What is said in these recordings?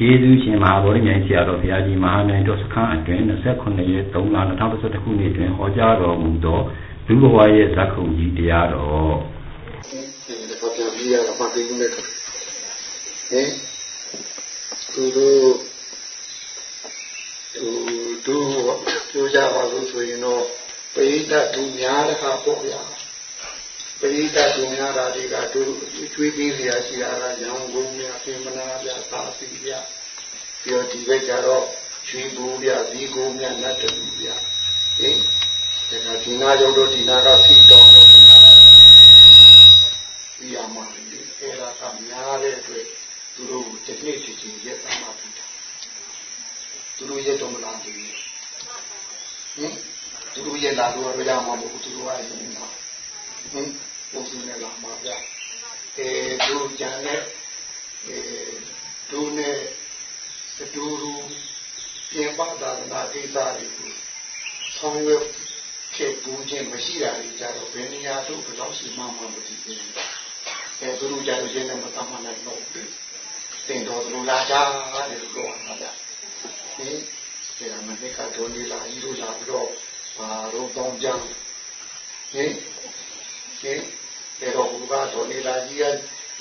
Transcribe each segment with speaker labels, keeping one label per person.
Speaker 1: ကျေးဇူးရှင်မဟာဗောဓိမြိုင်ဆရာတော်ဘုရားကြီးမဟာမြိုင်တော်စခန်းအတွင်း29ရက်3လ2011ခုနှစ်တွင်ဟောကြားတော်မူသောလူဘဝရဲ့ဇာခုံကြီးတရားတော်
Speaker 2: ဒီတော့ပြန်ပြီးရတော့မှသိနေတယ်ဟင်သူတို့သူတို့ပြောကြပါလို့ဆိုရင်တော့ပိဋကသူများတဲ့ခါပေါ့ဗျာ ပရိသတ်သူများတာတွေကတို့ကျွေးပြီးစရာရှိတာကရံကုန်များပြင်မနာပြသာစီပြပြီးတော့ဒီဘက်ကျတော့ရွှေဘူပြဇီကိုများနတ်တူပြဟင်ဒါကဒီနာရောက်တော့ဒီနာကဖိတောင်းတော့ဒီနာကပြီးရမှာလေအဲဒါကများတဲ့အတွက်သူတို့တနေ့ချင်းချင်းရက်သားမှပြီးတာသူတို့ရက်တော့မလားဒီဟင်သူတို့ရက်လာတော့ရမှာမဟုတ်သူတို့ကရင်ပါဟင် ပုံစံနဲ့လာမှာဗျအဲတို့ကြံတဲ့အဲတို့နဲ့တူတူပြင်ပသာနာဒေသတွေကိုဆောင်ရွက်ခဲ့ဘူးခြင်းမရှိတာတွေကြတော့ဘယ်နေရာတို့ဘယ်တော့ရှိမှမမသိဘူးအဲသူတို့ကြတော့ရှင်းနေမတမနိုင်တော့ဘူးတင်တော်သူလာကြတယ်လို့ပြောတာဗျဟင်ဒီအမနိကဒုန်ဒီလာကြီးတို့လာပြီးတော့ဘာတော့တောင်းကြဟင်ဟင် ဒါတော့ဘုရားတော်နေလာကြီးက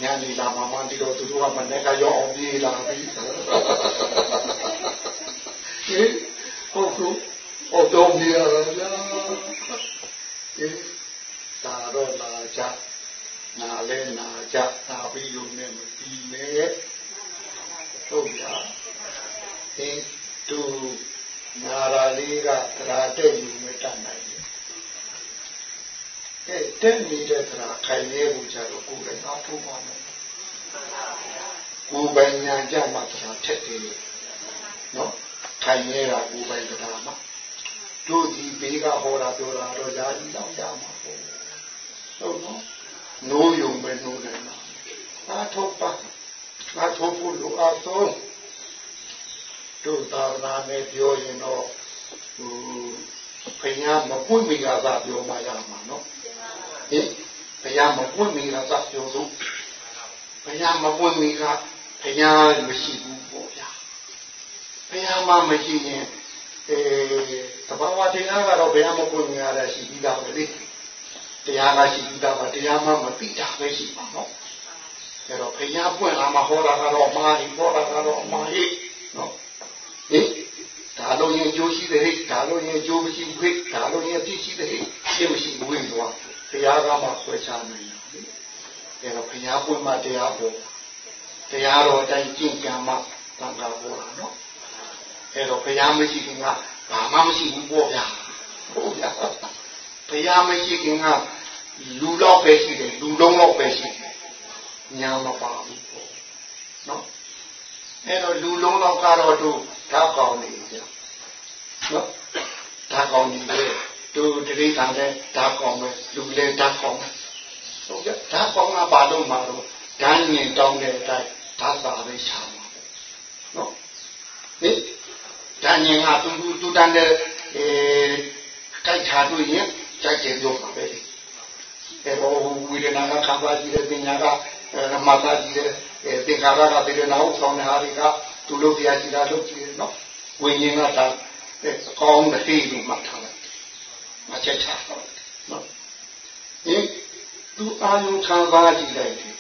Speaker 2: ညာနေလာမှမှဒီတော့သူတို့ကမနဲ့ကရောအောင်ပြေးလာပြီဟင်ဟုတ်ကူဟုတ်တော့နေရတော့ဗျာဟင်ဒါတော့လာကြနာလဲနာကြနာပြီးလို့နဲ့မပြီးနဲ့ဟုတ်ဗျာဟင်သူနာရာလေးကသရာတဲ့ယူမတတ်နိုင် အဲတက်နေတဲ့သရာခိုင်နေဖို့ကြတော့ကိုယ်လည်းအားထုတ်ပါမယ်ကိုယ်ပိုင်ညာကြမှာသရာထက်တယ်နော်ခိုင်နေတာကိုယ်ပိုင်သရာမှာတို့ဒီဘေးကဟောတာပြောတာတော့ယာကြီးတော့ရမှာပေါ့ဟုတ်နော်နိုးယုံပဲနိုးတယ်နော်အားထုတ်ပါအားထုတ်ဖို့လိုအားဆုံးတို့သာနာနဲ့ပြောရင်တော့ဟိုဖယားမပွင့်မိကသာပြောမှရမှာနော် ဟင်ဘုရားမပွင့်မီကသပြောဆုံးဘုရားမပွင့်မီကဘုရားမရှိဘူးပေါ့ဗျာဘုရားမမရှိရင်အဲတဘာဝတရားကတော့ဘုရားမပွင့်မီရတဲ့ရှိပြီးသားပဲလေတရားကရှိပြီးသားပါတရားမှမသိတာပဲရှိပါတော့အဲတော့ဘုရားပွင့်လာမှဟောတာကတော့မာရီဟောတာကတော့မာရီနော်ဟင်ဒါလို့ရင်ကြိုးရှိတဲ့ဟိဒါလို့ရင်ကြိုးမရှိဘူးဟိဒါလို့ရင်သိရှိတဲ့ဟိရှင်းမရှိဘူးဝင်သွား တရားကမှဆွဲချနိုင်တယ်အဲတော့ဘုရားပွင့်မှတရားပေါ်တရားတော်တိုင်းကျင့်ကြံမှတန်ခါပေါ်တာနော်အဲတော့ဘုရားမရှိခင်ကဘာမှမရှိဘူးပေါ့ဗျာဟုတ်ဗျာဘုရားမရှိခင်ကလူတော့ပဲရှိတယ်လူလုံးတော့ပဲရှိတယ်ညာမပါဘူးပေါ့နော်အဲတော့လူလုံးတော့ကတော့တို့ဓာတ်ကောင်းနေကြနော်ဓာတ်ကောင်းနေတယ် သူတတိထံနဲ့ဓာတ်ကောင်းပဲလူလည်းဓာတ်ကောင်းဟုတ်ကဲ့ဓာတ်ကောင်းကဘာလို့မှာတော့ဓာတ်ညင်တောင်းတဲ့အတိုင်းဓာတ်ပါပဲရှာမှာနော်ဟင်ဓာတ်ညင်ကသူသူသူတန်းတဲ့အဲတိုက်ချာတွေ့ရင်ကြိုက်တယ်ပြောမှာပဲလေအဲဘောဝိရဏကခံစားကြည့်တဲ့ပညာကမသာကြည့်တဲ့သင်္ခါရကပြေတဲ့နောက်ဆောင်တဲ့ဟာတွေကသူလို့တရားကြည့်တာလို့ကြည့်ရနော်ဝိညာဉ်ကဒါအကောင်းတဲ့ဟိလို့မှတ်ထား တယ်မချက်ချတော့နော်ဟင်သူအာယုခံစားကြည့်လိုက်တယ်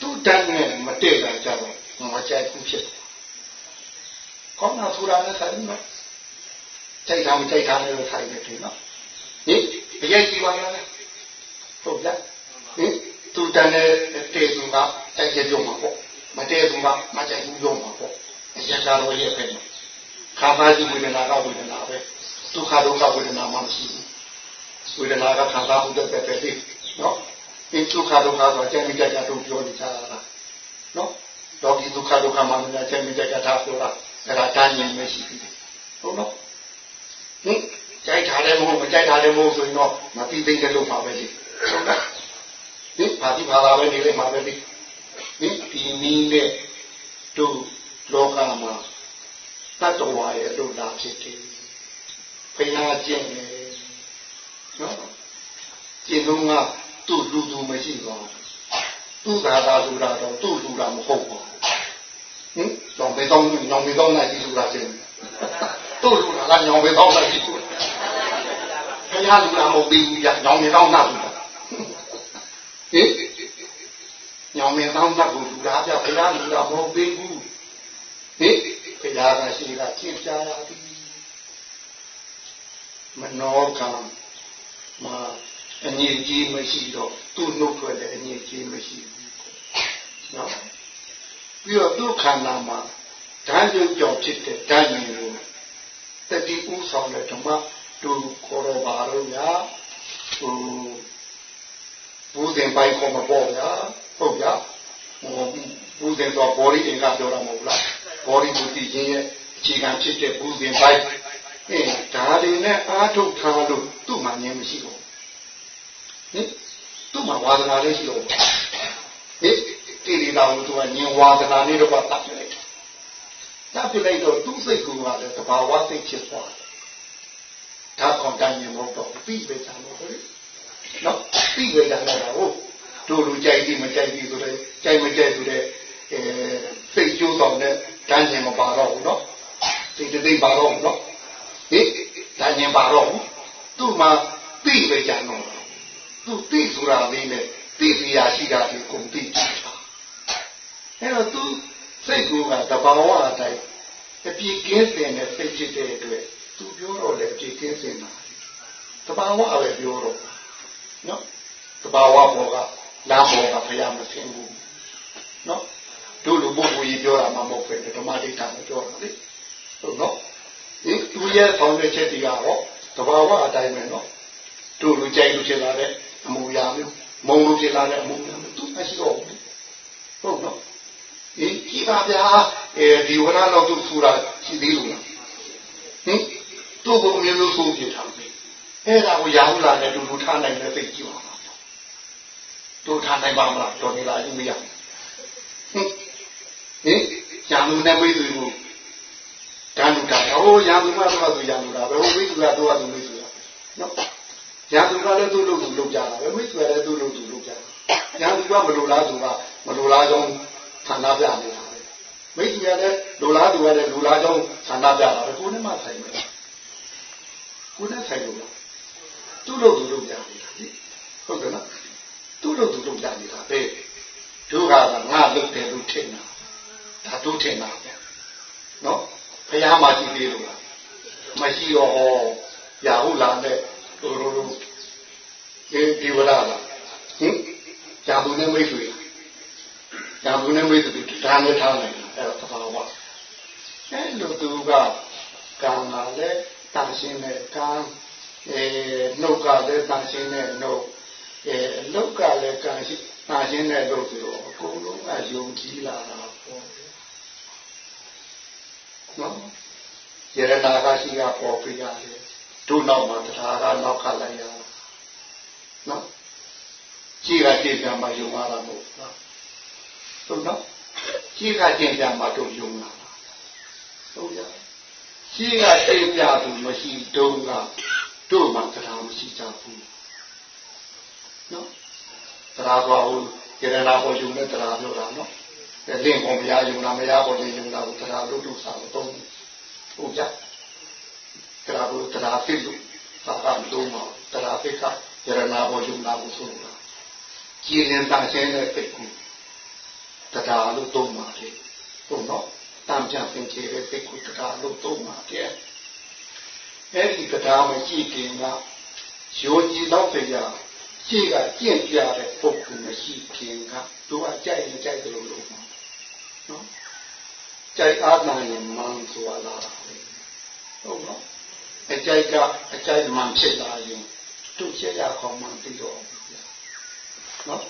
Speaker 2: သူတန်းနဲ့မတည့်တာကြတော့မကြိုက်ဘူးဖြစ်တယ်ကောင်းတာထူတာနဲ့ဆိုင်နော်ကြိုက်တာမကြိုက်တာနဲ့ဆိုင်တယ်ဒီနော်ဟင်ဘယ်ရဲ့ကြည့်ပါရလဲဟုတ်ကြဟင်သူတန်းနဲ့တည့်သူကကြိုက်ကြရုံမှာပေါ့မတည့်သူကမကြိုက်ဘူးရုံမှာပေါ့အရာတော်ရဲ့ပဲခါပါကြည့်ဝေဒနာကဝေဒနာပဲဒုက္ခဒုက္ခဝေဒနာမှမရှိဘူး ဝေဒနာကခံစားမှုတဲ့ပဲလေနော်ဒီဒုက္ခဒုက္ခဆိုအကျဉ်းကြကြတို့ပြောနေကြတာနော်တော့ဒီဒုက္ခဒုက္ခမှမများအကျဉ်းကြကြထားပြောတာအဲ့ဒါတန်းရင်မရှိဘူးဟုတ်နော်ဟင်ကြိုက်ထားတယ်မဟုတ်မကြိုက်ထားတယ်မဟုတ်ဆိုရင်တော့မပြီးသိတဲ့လို့ပါပဲလေဟုတ်လားဟင်ဘာတိဘာသာပဲနေလိမ့်မှာပဲလေဟင်ဒီနည်းနဲ့တို့လောကမှာတတ္တဝါရဲ့လို့လာဖြစ်တယ်ဘုရားကျင့်တယ် နော်ကျင့်တော့ကသူ့လူသူမရှိပါဘူးသူ့သာသာဆိုတာတော့သူ့လူတာမဟုတ်ပါဘူးဟင်တော့ဘမေတော့ညောင်မေတော့နိုင်ကြီးဆိုတာချင်းတို့လူကညောင်မေတော့နိုင်ကြီးဆိုတာဘုရားလူကမဟုတ်ဘူးညောင်မေတော့နိုင်ဘူးဟင်ညောင်မေတော့နိုင်ဘူးလူသားပြဘုရားလူကမဟုတ်ဘူးဟင်ဘုရားကရှိကကြင်ပြရသည်မနောကံ မှာအငြိကြီးမရှိတော့သူ့နှုတ်ထွက်တဲ့အငြိကြီးမရှိဘူးနော်ပြီးတော့သူ့ခန္ဓာမှာဓာတ်ရုပ်ကြောင့်ဖြစ်တဲ့ဓာတ်ဉာဏ်ကိုတတိဥဆောင်တဲ့ဓမ္မတူခေါ်တော့ပါတော့ညာဟိုဘူဇင်ပိုင်ခေါ်မပေါ့ဗျာဟုတ်ဗျာဟိုဘူဇင်တော့ဘော်ဒီအင်္ဂါပြောတာမဟုတ်လားဘော်ဒီဘူတိခြင်းရဲ့အခြေခံဖြစ်တဲ့ဘူဇင်ပိုင် အဲဒါတွေနဲ့အာထုတ်ထားလို့သူ့မှာဉာဏ်မရှိဘူးဟင်သူ့မှာဝါဒနာလေးရှိတော့ဟင်တိရိတာကိုသူကဉာဏ်ဝါဒနာလေးတော့ပတ်ပြလိုက်တာပြလိုက်တော့သူ့စိတ်ကူကလည်းတဘာဝစိတ်ဖြစ်သွားတယ်ဒါကောင်တန်ဉာဏ်မဟုတ်တော့ပြီးပဲချာလို့လေနော်ပြီးပဲချာလာတာဟုတ်တို့လူကြိုက်ပြီးမကြိုက်ပြီးဆိုတော့ကြိုက်မကြိုက်ဆိုတဲ့အဲစိတ်ကြိုးဆောင်တဲ့တန်ဉာဏ်မပါတော့ဘူးနော်စိတ်တိတ်ပါတော့ဘူးနော်ဟ င်တန်ဉာဏ်ပါတော့ဘူးသူ့မှာပြီးပဲချာတော့သူသိဆိုတာလေးနဲ့သိစရာရှိတာဒီကုန်သိချတာအဲ့တော့သူစိတ်ကူကတဘာဝအတိုင်းအပြည့်ကင်းစင်တဲ့စိတ်ဖြစ်တဲ့အတွက်သူပြောတော့လေအပြည့်ကင်းစင်တာတဘာဝပဲပြောတော့နော်တဘာဝဘောကလမ်းဘောကဖျားမစင်ဘူးနော်တို့လူပုဂ္ဂိုလ်ကြီးပြောတာမှမဟုတ်ပဲဓမ္မဒိဋ္ဌာနဲ့ပြောတာလေဟုတ်နော် ဒီသူရဲ့ဆောင်တဲ့ချက်တွေကတော့တဘာဝအတိုင်းပဲနော်တို့လူကြိုက်လူဖြစ်လာတဲ့အမူအရာမျိုးမုံလူဖြစ်လာတဲ့အမူအရာမျိုးသူမရှိတော့ဘူးဟုတ်နော်ဒီကြည့်ပါဗျာအဲဒီဝရတော့သူဆူတာရှိသေးလို့လားဟင်သူ့ကိုမျိုးမျိုးဆိုးပြထားပြီအဲ့ဒါကိုရာဟုလာနဲ့တူတူထားနိုင်တဲ့သိကြည့်ပါလားတို့ထားနိုင်ပါမလားတော်နေလားယူမရဟင်ဟင်ရာဟုနဲ့မိတ်ဆွေကိုတန်တူတာ ဟိုရာဟုမှတော့သူရာဟုတာပဲဟိုမိတ်ဆွေကတော့သူမိတ်ဆွေနော်ညာသူကလည်းသူ့လို့သူလုပ်ကြတာပဲမိတ်ဆွေလည်းသူ့လို့သူလုပ်ကြတာညာသူကမလိုလားသူကမလိုလားကြောင်းဌာနပြနေတာပဲမိတ်ဆွေလည်းလိုလားသူကလည်းလိုလားကြောင်းဌာနပြတာပဲကိုယ်နဲ့မှဆိုင်မယ်ကိုယ်နဲ့ဆိုင်လို့သူ့လို့သူလုပ်ကြနေတာဟုတ်ကဲ့နော်သူ့လို့သူလုပ်ကြနေတာပဲတို့ကငါလုပ်တယ်လို့ထင်တာဒါတို့ထင်တာပဲနော် ဘုရားမှာကြည့်သေးလို့လားမရှိတော့ဟောရာဟုလာနဲ့တို့တို့တို့ဒီဒီဝရလားဟင်ဂျာဘူးနဲ့မိတ်ဆွေဂျာဘူးနဲ့မိတ်ဆွေဒါနဲ့ထားနိုင်တယ်အဲ့တော့သဘာဝအဲ့လိုသူကကံလာလဲတန်ရှင်းတဲ့ကံအဲနှုတ်ကလည်းတန်ရှင်းတဲ့နှုတ်အဲလောက်ကလည်းကံရှိတန်ရှင်းတဲ့လို့ဆိုတော့အကုန်လုံးကယုံကြည်လာတာပေါ့ နော်ယရနာကရှိကပေါ်ပြရတယ်တို့နောက်မှာတရားကနောက်ခလိုက်ရနော်ကြည်ကကြည်ပြန်မှယုံလာတာမဟုတ်လားဟုတ်နော်ကြည်ကကြည်ပြန်မှတို့ယုံလာတာဟုတ်ရကြည်ကကြည်ပြသူမရှိတုံးကတို့မှတရားမရှိကြဘူးနော်တရားသွားဟုတ်ကျေရနာပေါ်ယုံတဲ့တရားပြောတာနော် လင့်ပေါ်မရယုံတာမရပေါ်ယုံတာကိုတရားလို့တို့စားတော့ဟုတ်ကြတရားကိုတရားသိလို့သာကမလုံးမှာတရားသိကယရနာဘောယုံနာကိုဆိုတာကြည်ရင်တန်ရှင်းတဲ့စိတ်ကူတရားလို့သုံးပါလေဟုတ်တော့တန်ပြန်ပင်ချေတဲ့စိတ်ကူတရားလို့သုံးပါတဲ့အဲ့ဒီတရားမကြည့်ခင်ကယောကြည်တော့တရားရှေ့ကကြင့်ပြတဲ့ပုဂ္ဂိုလ်မရှိခင်ကသူကကြိုက်ရင်ကြိုက်တယ်လို့လို့ နော်ကြိုက်အားနာရင်မှန်ဆိုတာလားဟုတ်နော်အကြိုက်ကအကြိုက်မှဖြစ်လာရင်သူ့ချက်ရခေါင်းမှပြီးတော့နော်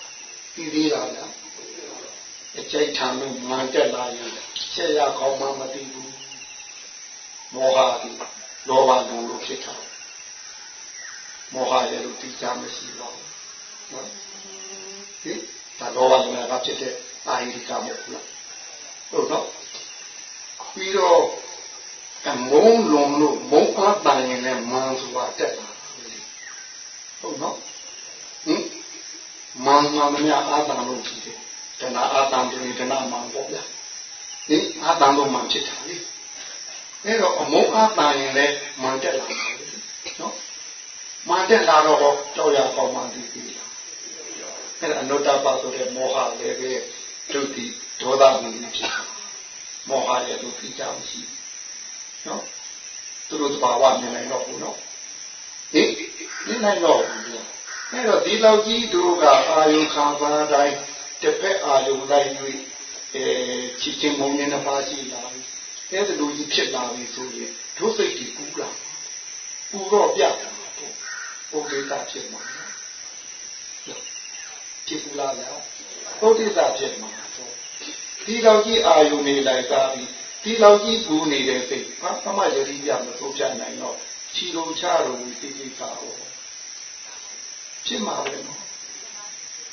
Speaker 2: ပြီးသေးတာလားအကြိုက်ထံလို့မှန်တက်လာရင်ချက်ရခေါင်းမှမသိဘူးမောဟဒီလောဘလုံးလို့ဖြစ်တာမောဟရဲ့လို့သိကြမရှိပါဘူးနော်ဟင်ဒါလောဘလုံးကဖြစ်တဲ့အာဟိကမဟုတ်လား ဟုတ်နော်ပြီးတော့အမုန်းလုံးလို့မုန်းအားတန်ရင်လည်းမန်ဆိုတာတက်လာဟုတ်နော်ဟင်မန်မှမများအားတန်လို့ကြည့်တယ်တဏှာအားတန်တယ်တဏှာမန်ပေါ့ဗျာဟဟင်အာတန်တော့မှဖြစ်တာလေအဲ့တော့အမုန်းအာတန်ရင်လည်းမှန်တက်လာမှာလေနော်မှန်တက်လာတော့ကြောက်ရကောင်းမှဒီပြီအဲ့ဒါအနုတ္တပဆိုတဲ့မောဟလည်းပဲဒု တိဒေါသမီးဖြစ်မောဟရဲ့ဒုတိကြောင့်ရှိနော်သူတို့တဘာဝမြင်နိုင်တော့ဘူးနော်ဟင်မြင်နိုင်တော့ဘူးအဲ့တော့ဒီလောက်ကြီးတို့ကအာယုခံစားတိုင်းတစ်ဖက်အာယုလိုက်၍အဲချစ်ချင်းမုန်းနေတဲ့ပါရှိလာပြီအဲ့ဒါလိုကြီးဖြစ်လာပြီဆိုရင်ဒုစိတ်ကြီးကူးလာပူတော့ပြတာပေါ့ဘုဒ္ဓတာဖြစ်မှာဖြစ်ကူလာလားဘုဒ္ဓတာဖြစ်မှာပေါ့ ဒီလောက်ကြီးအာယုနေလိုက်သားပြီဒီလောက်ကြီးပူနေတဲ့စိတ်ဟာသမယတိပြမသိုးပြနိုင်တော့ချီလုံးချတော့ဒီကိစ္စဟောဖြစ်မှာပဲနော်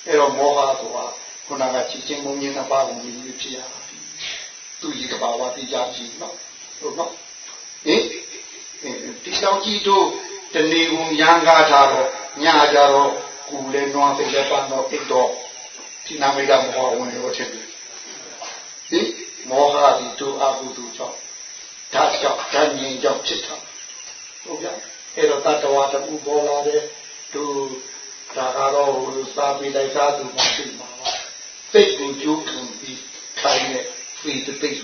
Speaker 2: အဲ့တော့မောဟဆိုတာခုနကချစ်ချင်းမုန်းခြင်းနှစ်ပါးကိုမြင်ပြီးဖြစ်ရတာသူကြီးကဘာဝတိကြကြည့်နော်ဟုတ်နော်ဟင်ဒီလောက်ကြီးတို့တဏီကုံရန်ကားထားတော့ညကြတော့ကူလဲနွားစိတ်လည်းပန်းတော့အိတ်တော့ဒီနာမိတ်ကမောဟဝင်ရောထင်တယ် ဟင်မောဟဒီတို့အကုသိုလ်ကြောင့်ဓာတ်ကြောင့်ဓာတ်ငြိမ်ကြောင့်ဖြစ်တာဟုတ်ကြအဲ့တော့တတဝါတူပေါ်လာတဲ့တို့ဒါကတော့ဟိုစာပေလိုက်သားသူမှသိမှာပါစိတ်ကိုကြိုးခံပြီးခိုင်းတဲ့ဖေးတိတ်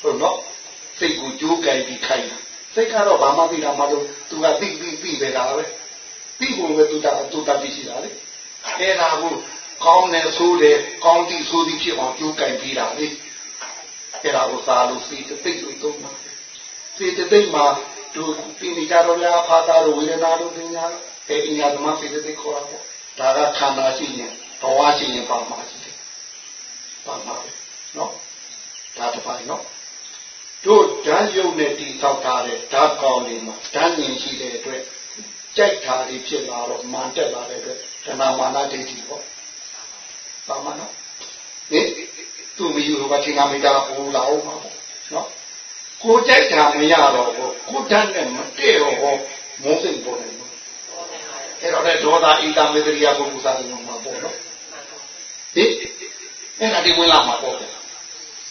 Speaker 2: ဟုတ်နော်စိတ်ကိုကြိုးကြိုင်ပြီးခိုင်းတာစိတ်ကတော့ဘာမှသိတာမလို့သူကသိပြီးပြီးပဲတာပဲပြီးဖို့ပဲသူတာသူတာပြီးရှိတာလေအဲ့ဒါကို ကောင်းတယ်ဆိုတယ်ကောင်းသည်ဆိုသည်ဖြစ်အောင်ကြိုးကြိုင်ပြီးတာလေအဲ့ဒါကိုသာလို့ဖေးတိတ်လို့သုံးတာဖေးတိတ်မှာသူပြင်ကြတော့လားဖာတာတို့ဝေဒနာတို့သင်ညာအဲ့ဒီညာသမဖေးတိတ်ခေါ်တာပေါ့ဒါကခန္ဓာရှိရင်ဘဝရှိရင်ပါမှာရှိတယ်ပါမှာပဲနော်ဒါတစ်ပိုင်းနော်တို့ဓာတ်ယုံနဲ့တည်ဆောက်ထားတဲ့ဓာတ်ကောင်းလေးမှာဓာတ်ဉာဏ်ရှိတဲ့အတွက်ကြိုက်တာတွေဖြစ်လာတော့မာတက်လာတဲ့အတွက်ဓမ္မမာနဒိဋ္ဌိပေါ့ ပါမနော်ဟင်သူမယူတော့ချင်းကမိတာပူလာအောင်ပါနော်ကိုကြိုက်တာမရတော့ဘူးကိုဓာတ်နဲ့မတည့်တော့ဘူးမုန်းစိတ်ပေါ်တယ်အဲ့တော့လည်းဒေါသဣတမေတ္တရိယပုဂ္ဂိုလ်စာလုံးမှာပေါ့နော်ဟင်အဲ့ဒါဒီဝင်လာမှာပေါ့တယ်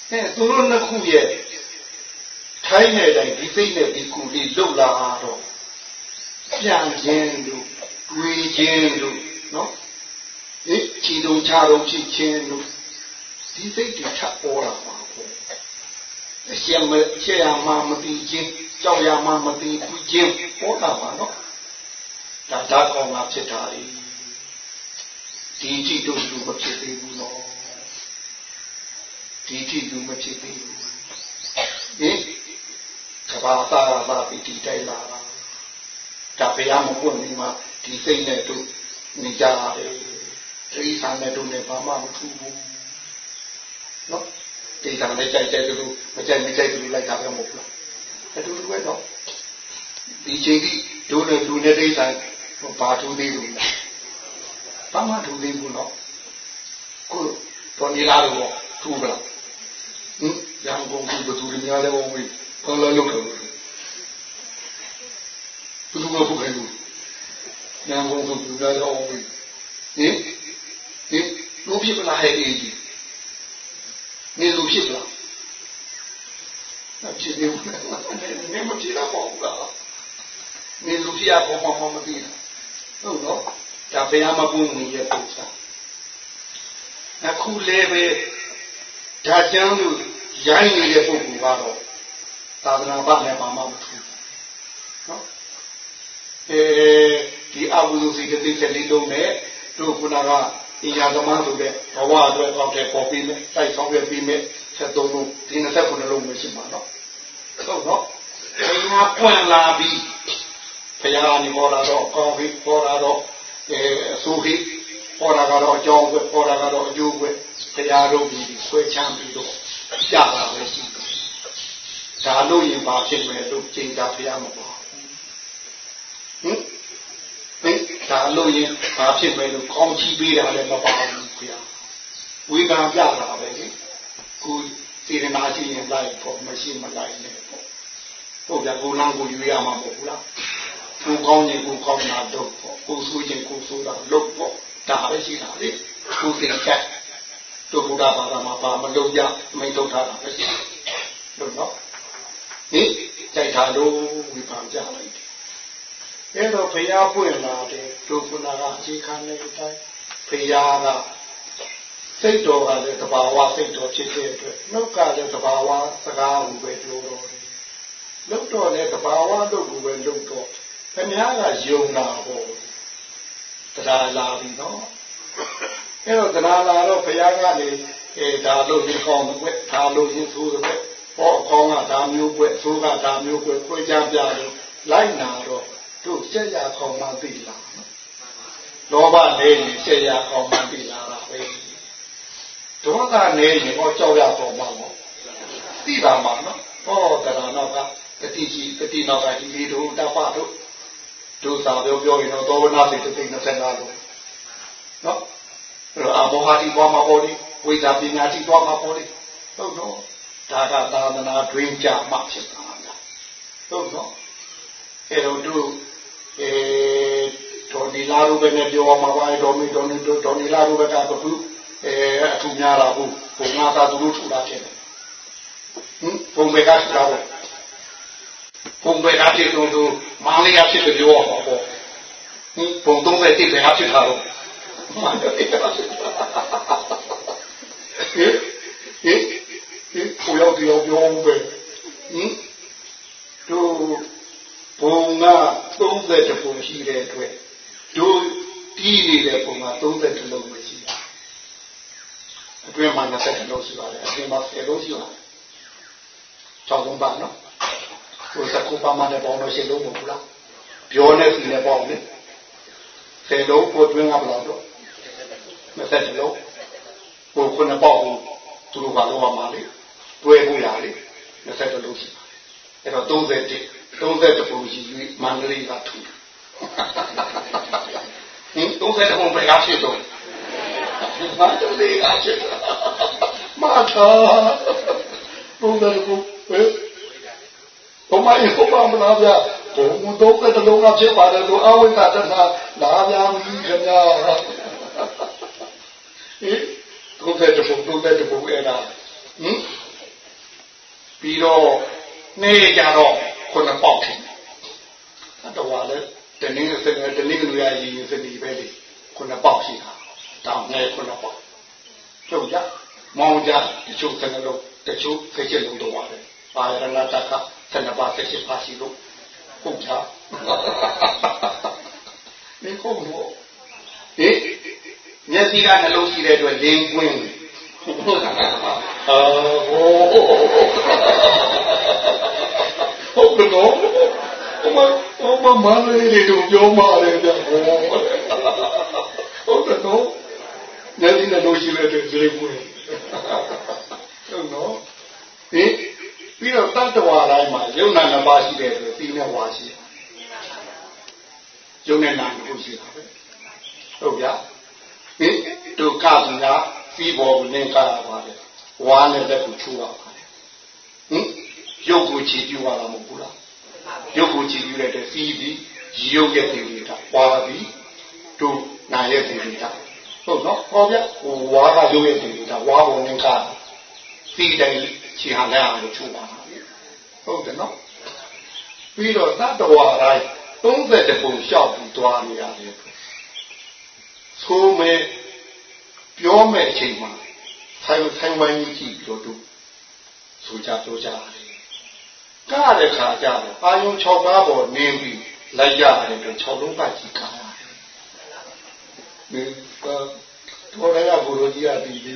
Speaker 2: အဲသူတို့နှစ်ခုရဲ့ထိုင်းတဲ့တိုင်းဒီစိတ်နဲ့ဒီကုလေးလှုပ်လာတော့ပြန်ခြင်းတို့တွေးခြင်းတို့နော်ဒီ ချီတုံချတော့ဖြစ်ခြင်းတို့ဒီစိတ်တွေထပ်ပေါ်လာမှာပေါ့အရှင်မရှေ့ရမှာမသိခြင်းကြောက်ရမှာမသိဘူးခြင်းပေါ်လာမှာနော်ဒါဓာတ်ကောင်းတာဖြစ်တာလေဒီကြည့်တို့လူမဖြစ်သေးဘူးနော်ဒီကြည့်လူမဖြစ်သေးဘူးဟင်ကဘာသာသာပြီးဒီတိုင်းလာတာဒါဘုရားမပွင့်နေမှာဒီစိတ်နဲ့တို့နေကြရတယ် တိဆန်နဲ့တို့နဲ့ဘာမှမထူးဘူးနော်တိဆန်နဲ့ကြိုက်ကြိုက်တို့မကြိုက်မကြိုက်တို့လိုက်တာပဲမဟုတ်လားအတူတူပဲနော်ဒီချိန်ဒီတို့နဲ့လူနဲ့တိဆန်ဘာထူးသေးဘူးလားဘာမှထူးသေးဘူးနော်ကိုတော်နေလားတော့ထူးပါလားဟင်ရန်ကုန်ကဘသူများလဲဝင်ဘာလဲလုပ်တယ်ဘသူကဘုခိုင်းလို့ရန်ကုန်ကဘသူများလဲဝင်ဟင် ဟင်လူဖြစ်ပလားဟဲ့အေးကြီးနေလူဖြစ်ပလားအဖြစ်နေဘူးနေမဖြစ်တော့ဘူးလားနေလူဖြစ်ရပေါ်မှာမသိဘူးဟုတ်နော်ဒါဘယ်မှာပုံနေရဲ့ပုံစံအခုလည်းပဲဒါကျမ်းလို့ရိုင်းနေတဲ့ပုဂ္ဂိုလ်ကတော့သာသနာ့ဘာနဲ့ဘာမှမထူးနော်အဲဒီအဘုဒ္ဓစီတတိချက်လေးလုံးနဲ့တို့ခုနက အင်ယာသမားဆိုတဲ့ဘဝအတွက်အောက်တဲ့ပေါ်ပြီးမယ်တိုက်ဆောင်ရပြီးမယ်ဆက်သုံးလုံးဒီ29လုံးမရှိမှာနော်ဟုတ်နော်အင်ယာပွင့်လာပြီးဘုရားနေဟောတာတော့ကောင်းပြီဟောတာတော့အဲအဆိုးပြီဟောတာကတော့အကြောင်းပဲဟောတာကတော့အကျိုးပဲဘုရားတို့ပြီးဆွဲချမ်းပြီးတော့ကြတာပဲရှိတယ်ဒါလို့ရင်ဘာဖြစ်မယ်လို့ကျင့်တာဘုရားမပေါ်ဟင်ဟင် ဒါလို့ရင်ဘာဖြစ်မယ်လို့ကောင်းချီးပေးတာလည်းမပါဘူးဘုရားဝေကံပြတာပဲလေကိုစေရနာရှိရင်လိုက်ပေါ့မရှိမလိုက်နဲ့ပေါ့ဟုတ်ကြကိုလမ်းကိုယူရမှာမဟုတ်ဘူးလားကိုကောင်းရင်ကိုကောင်းတာတော့ပေါ့ကိုဆိုးရင်ကိုဆိုးတာလုပ်ပေါ့ဒါပဲရှိတာလေကိုသိချက်ဟတို့ဘုရားဘာသာမှာဘာမလုပ်ရမိတ်ထုတ်ထားတာပဲရှိလို့နော်ဟင်ကြိုက်တာလို့ဝိပန်ကြလိုက်တယ် အဲ့တော့ဘုရားပွင့်လာတယ်တို့ခုနကအခြေခံနေတဲ့အတိုင်းဘုရားကစိတ်တော်ကလည်းတဘာဝစိတ်တော်ဖြစ်တဲ့အတွက်နှုတ်ကလည်းတဘာဝစကားကိုပဲပြောတော်တယ်နှုတ်တော်လည်းတဘာဝတို့ကိုပဲလုပ်တော့ခင်ဗျားကယုံတာပေါ့တရားလာပြီနော်အဲ့တော့တရားလာတော့ဘုရားကနေအဲဒါလို့ဒီကောင်းတဲ့ဒါလို့ရင်းဆိုးတဲ့ပေါ်အကောင်းကဒါမျိုးပွဲသိုးကဒါမျိုးပွဲခွေကြပြလို့လိုက်နာတော့ တို့ဆက်ရကောင်းမှသိလာလောဘနေရင်ဆက်ရကောင်းမှသိလာတာပဲဒေါသနေရင်ဟောကြောက်ရတော့မှာပေါ့သိတာမှာနော်ဟောတရားနောက်ကတတိရှိတတိနောက်ကဒီလေးတို့တပတို့တို့စာပြောပြောရင်တော့သောဝနာစိတ်တိတ်25လို့နော်အဲ့တော့အဘောဟာတိသွားမှာပေါ့လေဝိဇ္ဇာပညာတိသွားမှာပေါ့လေဟုတ်တော့ဒါကသာသနာတွင်ကြမှဖြစ်တာဟုတ်တော့အဲ့တော့တို့ အဲတော်ဒီလာရုပ်ပဲနဲ့ပြောမှာပါတော်မီတော်နီတော်ဒီလာရုပ်ပဲကဘုအဲအထူးများတာဘူးဘုံငါသာသူတို့ထူတာဖြစ်တယ်ဟင်ဘုံပဲကထူတာဘူးဘုံပဲကဖြစ်တော့သူမောင်လေးကဖြစ်တယ်ပြောပါပေါ့ဟင်ဘုံ30တိပဲကဖြစ်တာတော့မှန်တယ်ဟင်ဟင်ဟင်ကိုရောက်ဒီရောက်ပြောပဲဟင်တို့ ဘုံက30ပုံရှိတဲ့အတွက်တို့တီးနေတဲ့ပုံက30လုံးပဲရှိတာအတွင်းမှာ20လုံးရှိပါတယ်အတွင်းမှာ10လုံးရှိပါတယ်6လုံးပါနော်ဟိုစကူပါမတဲ့ပေါင်းလို့10လုံးမဟုတ်လားပြောနေစီနဲ့ပေါင်းလေ10လုံးကိုတွင်းကဘယ်လောက်တော့20လုံးဟိုခုနပေါက်ဘူးသူတို့ကတော့မှာလေတွဲဖို့ရလေ20လုံးရှိအဲ့တော့30 30ပုံရှိပြီးမန္တလေးကထူဟင်30ပုံပဲကဖြစ်တော့မန္တလေးကဖြစ်မာသာ30ပုံပဲဘုမရေဘုမမလားဗျာဘုံတော့ကတလုံးကဖြစ်ပါတယ်လို့အဝိကတနာလာဗျာမီးခင်ဗျာဟင်30ပုံ30ပုံအဲ့ဒါဟင်ပြီးတော့နေကြတော့ ခုနပေါက်တယ်။တော်လည်းတနည်းစနေတနည်းလူရည်စနေပဲလေခုနပေါက်ရှိတာ။တောင်းငယ်ခုနပေါက်။ကျုပ်ကြမောင်ကြတချို့စနေလို့တချို့စိတ်ချက်လုံးတော့ပါတယ်။ပါရဏတကစနေပါစိတ်ချက်ပါရှိလို့ဟုတ်ကြ။ဒီကုန်တော့ဟေးမျက်စိကနှလုံးရှိတဲ့အတွက်လင်းကွင်းအာဟို ဟုတ်တယ်နော်ဟိုမဟိုမမလေးလေးတို့ပြောမှလည်းဗျဟိုဟုတ်တယ်နော်ညနေနဲ့လို့ရှိလဲတဲ့ဇေဘူးဟုတ်နော်ဟင်ပြီးတော့တတ္တဝါတိုင်းမှာယုံနာနှစ်ပါးရှိတယ်ဆိုပြီးနဲ့ဝါရှိတယ်ယုံနဲ့နာကိုရှိတာပဲဟုတ်ဗျာဟင်ဒုက္ခကစီးပေါ်ကိုနင်းကားပါတယ်ဝါနဲ့လက်ကိုချူရပါတယ်ဟင် ရုပ်ကိုချီးကျူးရတာမဟုတ်ဘူးလားရုပ်ကိုချီးကျူးတဲ့စီးပြီးရုပ်ရဲ့သင်္ကေတဝါပြီးတို့နာရဲ့သင်္ကေတဟုတ်နော်ဟောဗျဟိုဝါကရုပ်ရဲ့သင်္ကေတဝါဘုံနဲ့ကစီးတိုင်းချီဟာလဲအောင်လို့ချူပါဟုတ်တယ်နော်ပြီးတော့သတ္တဝါတိုင်း30ပုံလျှောက်ပြီးသွားနေရတယ်ဆိုမဲ့ပြောမဲ့အချိန်မှာဆိုင်ဆိုင်ဝိုင်းကြီးကြည့်ပြီးတော့တို့ဆိုကြပြောကြတယ် ကတဲ့ခါကျတော့အာယုံ6ပါးပေါ်နေပြီးလိုက်ရတယ်တော့6လုံးပတ်ကြီးကားတယ်ဒီကတော့ရဘုရောကြီးအပြီးပြီ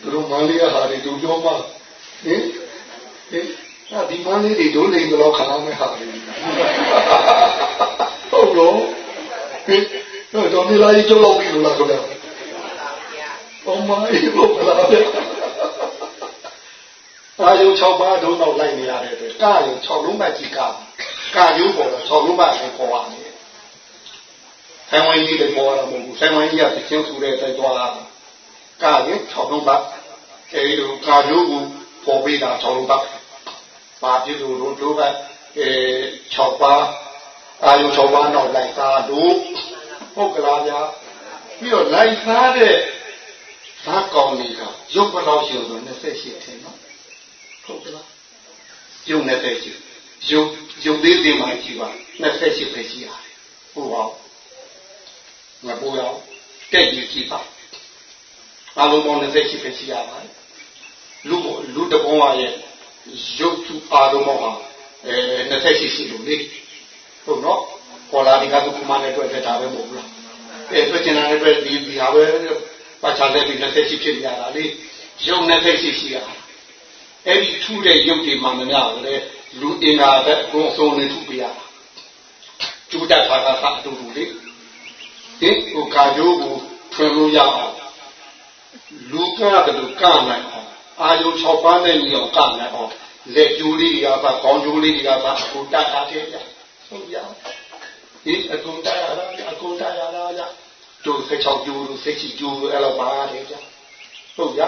Speaker 2: သူတို့မန္လေးဟာတွေတို့ပြောမှဟင်ဟင်အဲဒီမန္လေးတွေဒုလိန်တော့ခါမဲ့ဟာတွေဟုတ်လို့ဟင်တော့ဒီလာကြီးကျုပ်လောက်ပြီလို့လားဆိုတော့အမကြီးဘုရားဗျာ ကာယုံ6ပါးဒုံတော့လိုက်နေရတဲ့အတွက်ကာယုံ6လုံးပတ်ကြီးကာကာယုံပေါ်တော့6လုံးပတ်ကိုခေါ်ရမယ်ဆိုင်ဝိုင်းကြီးလည်းပေါ်ရမှာမဟုတ်ဘူးဆိုင်ဝိုင်းကြီးကသချင်းဆူတဲ့တိုက်သွားတာကာယုံ6လုံးပတ်အဲဒီလိုကာယုံကိုပေါ်ပေးတာ6လုံးပတ်ပါပြည့်စုံလို့တို့ကအဲ6ပါးအာယုံ6ပါးတော့လိုက်သားလို့ဟုတ်ကလားဗျာပြီးတော့လိုက်သားတဲ့ဓာတ်ကောင်းတွေကရုပ်ဘယ်လောက်ရှိလို့28ထင်နော် ဟုတ်ကလားရုပ်28ရုပ်ရုပ်သေးသေးမှကြည့်ပါ28ပဲရှိရတယ်ဟုတ်ပါငါပေါ်ရောက်တက်ကြည့်ကြည့်ပါအလုံးပေါင်း28ပဲရှိရပါတယ်လူလူတပုံးရရဲ့ရုပ်သူအာရုံမှာအဲ28ရှိလို့လေဟုတ်နော်ပေါ်လာဒီကသူကမှလည်းတွေ့တဲ့ဒါပဲမဟုတ်ဘူးလားအဲတွေ့ချင်တာလည်းတွေ့ဒီဒီဟာပဲပတ်ချတဲ့ဒီ28ဖြစ်ရတာလေရုပ်28ရှိရ အဲ့ဒီထူးတဲ့ရုပ်တွေမှမများဘူးလေလူအင်္ဂါတဲ့အကုန်ဆုံးနေထူပြရတာကျူတတ်တာကသာအတူတူလေဒီဟိုကာယိုးကိုထွင်လို့ရအောင်လူကတဲ့လူကနိုင်အောင်အာယု6ပါးနဲ့ညီအောင်ကနိုင်အောင်လက်ကျိုးလေးတွေကပါခေါင်းကျိုးလေးတွေကပါအခုတတ်တာတဲ့ကြဟုတ်ကြဒီအကုန်တတ်ရတာအကုန်တတ်ရတာကြတို့ဆက်ချောက်ကျိုးတို့ဆက်ချီကျိုးတို့အဲ့လိုပါတဲ့ကြဟုတ်ကြ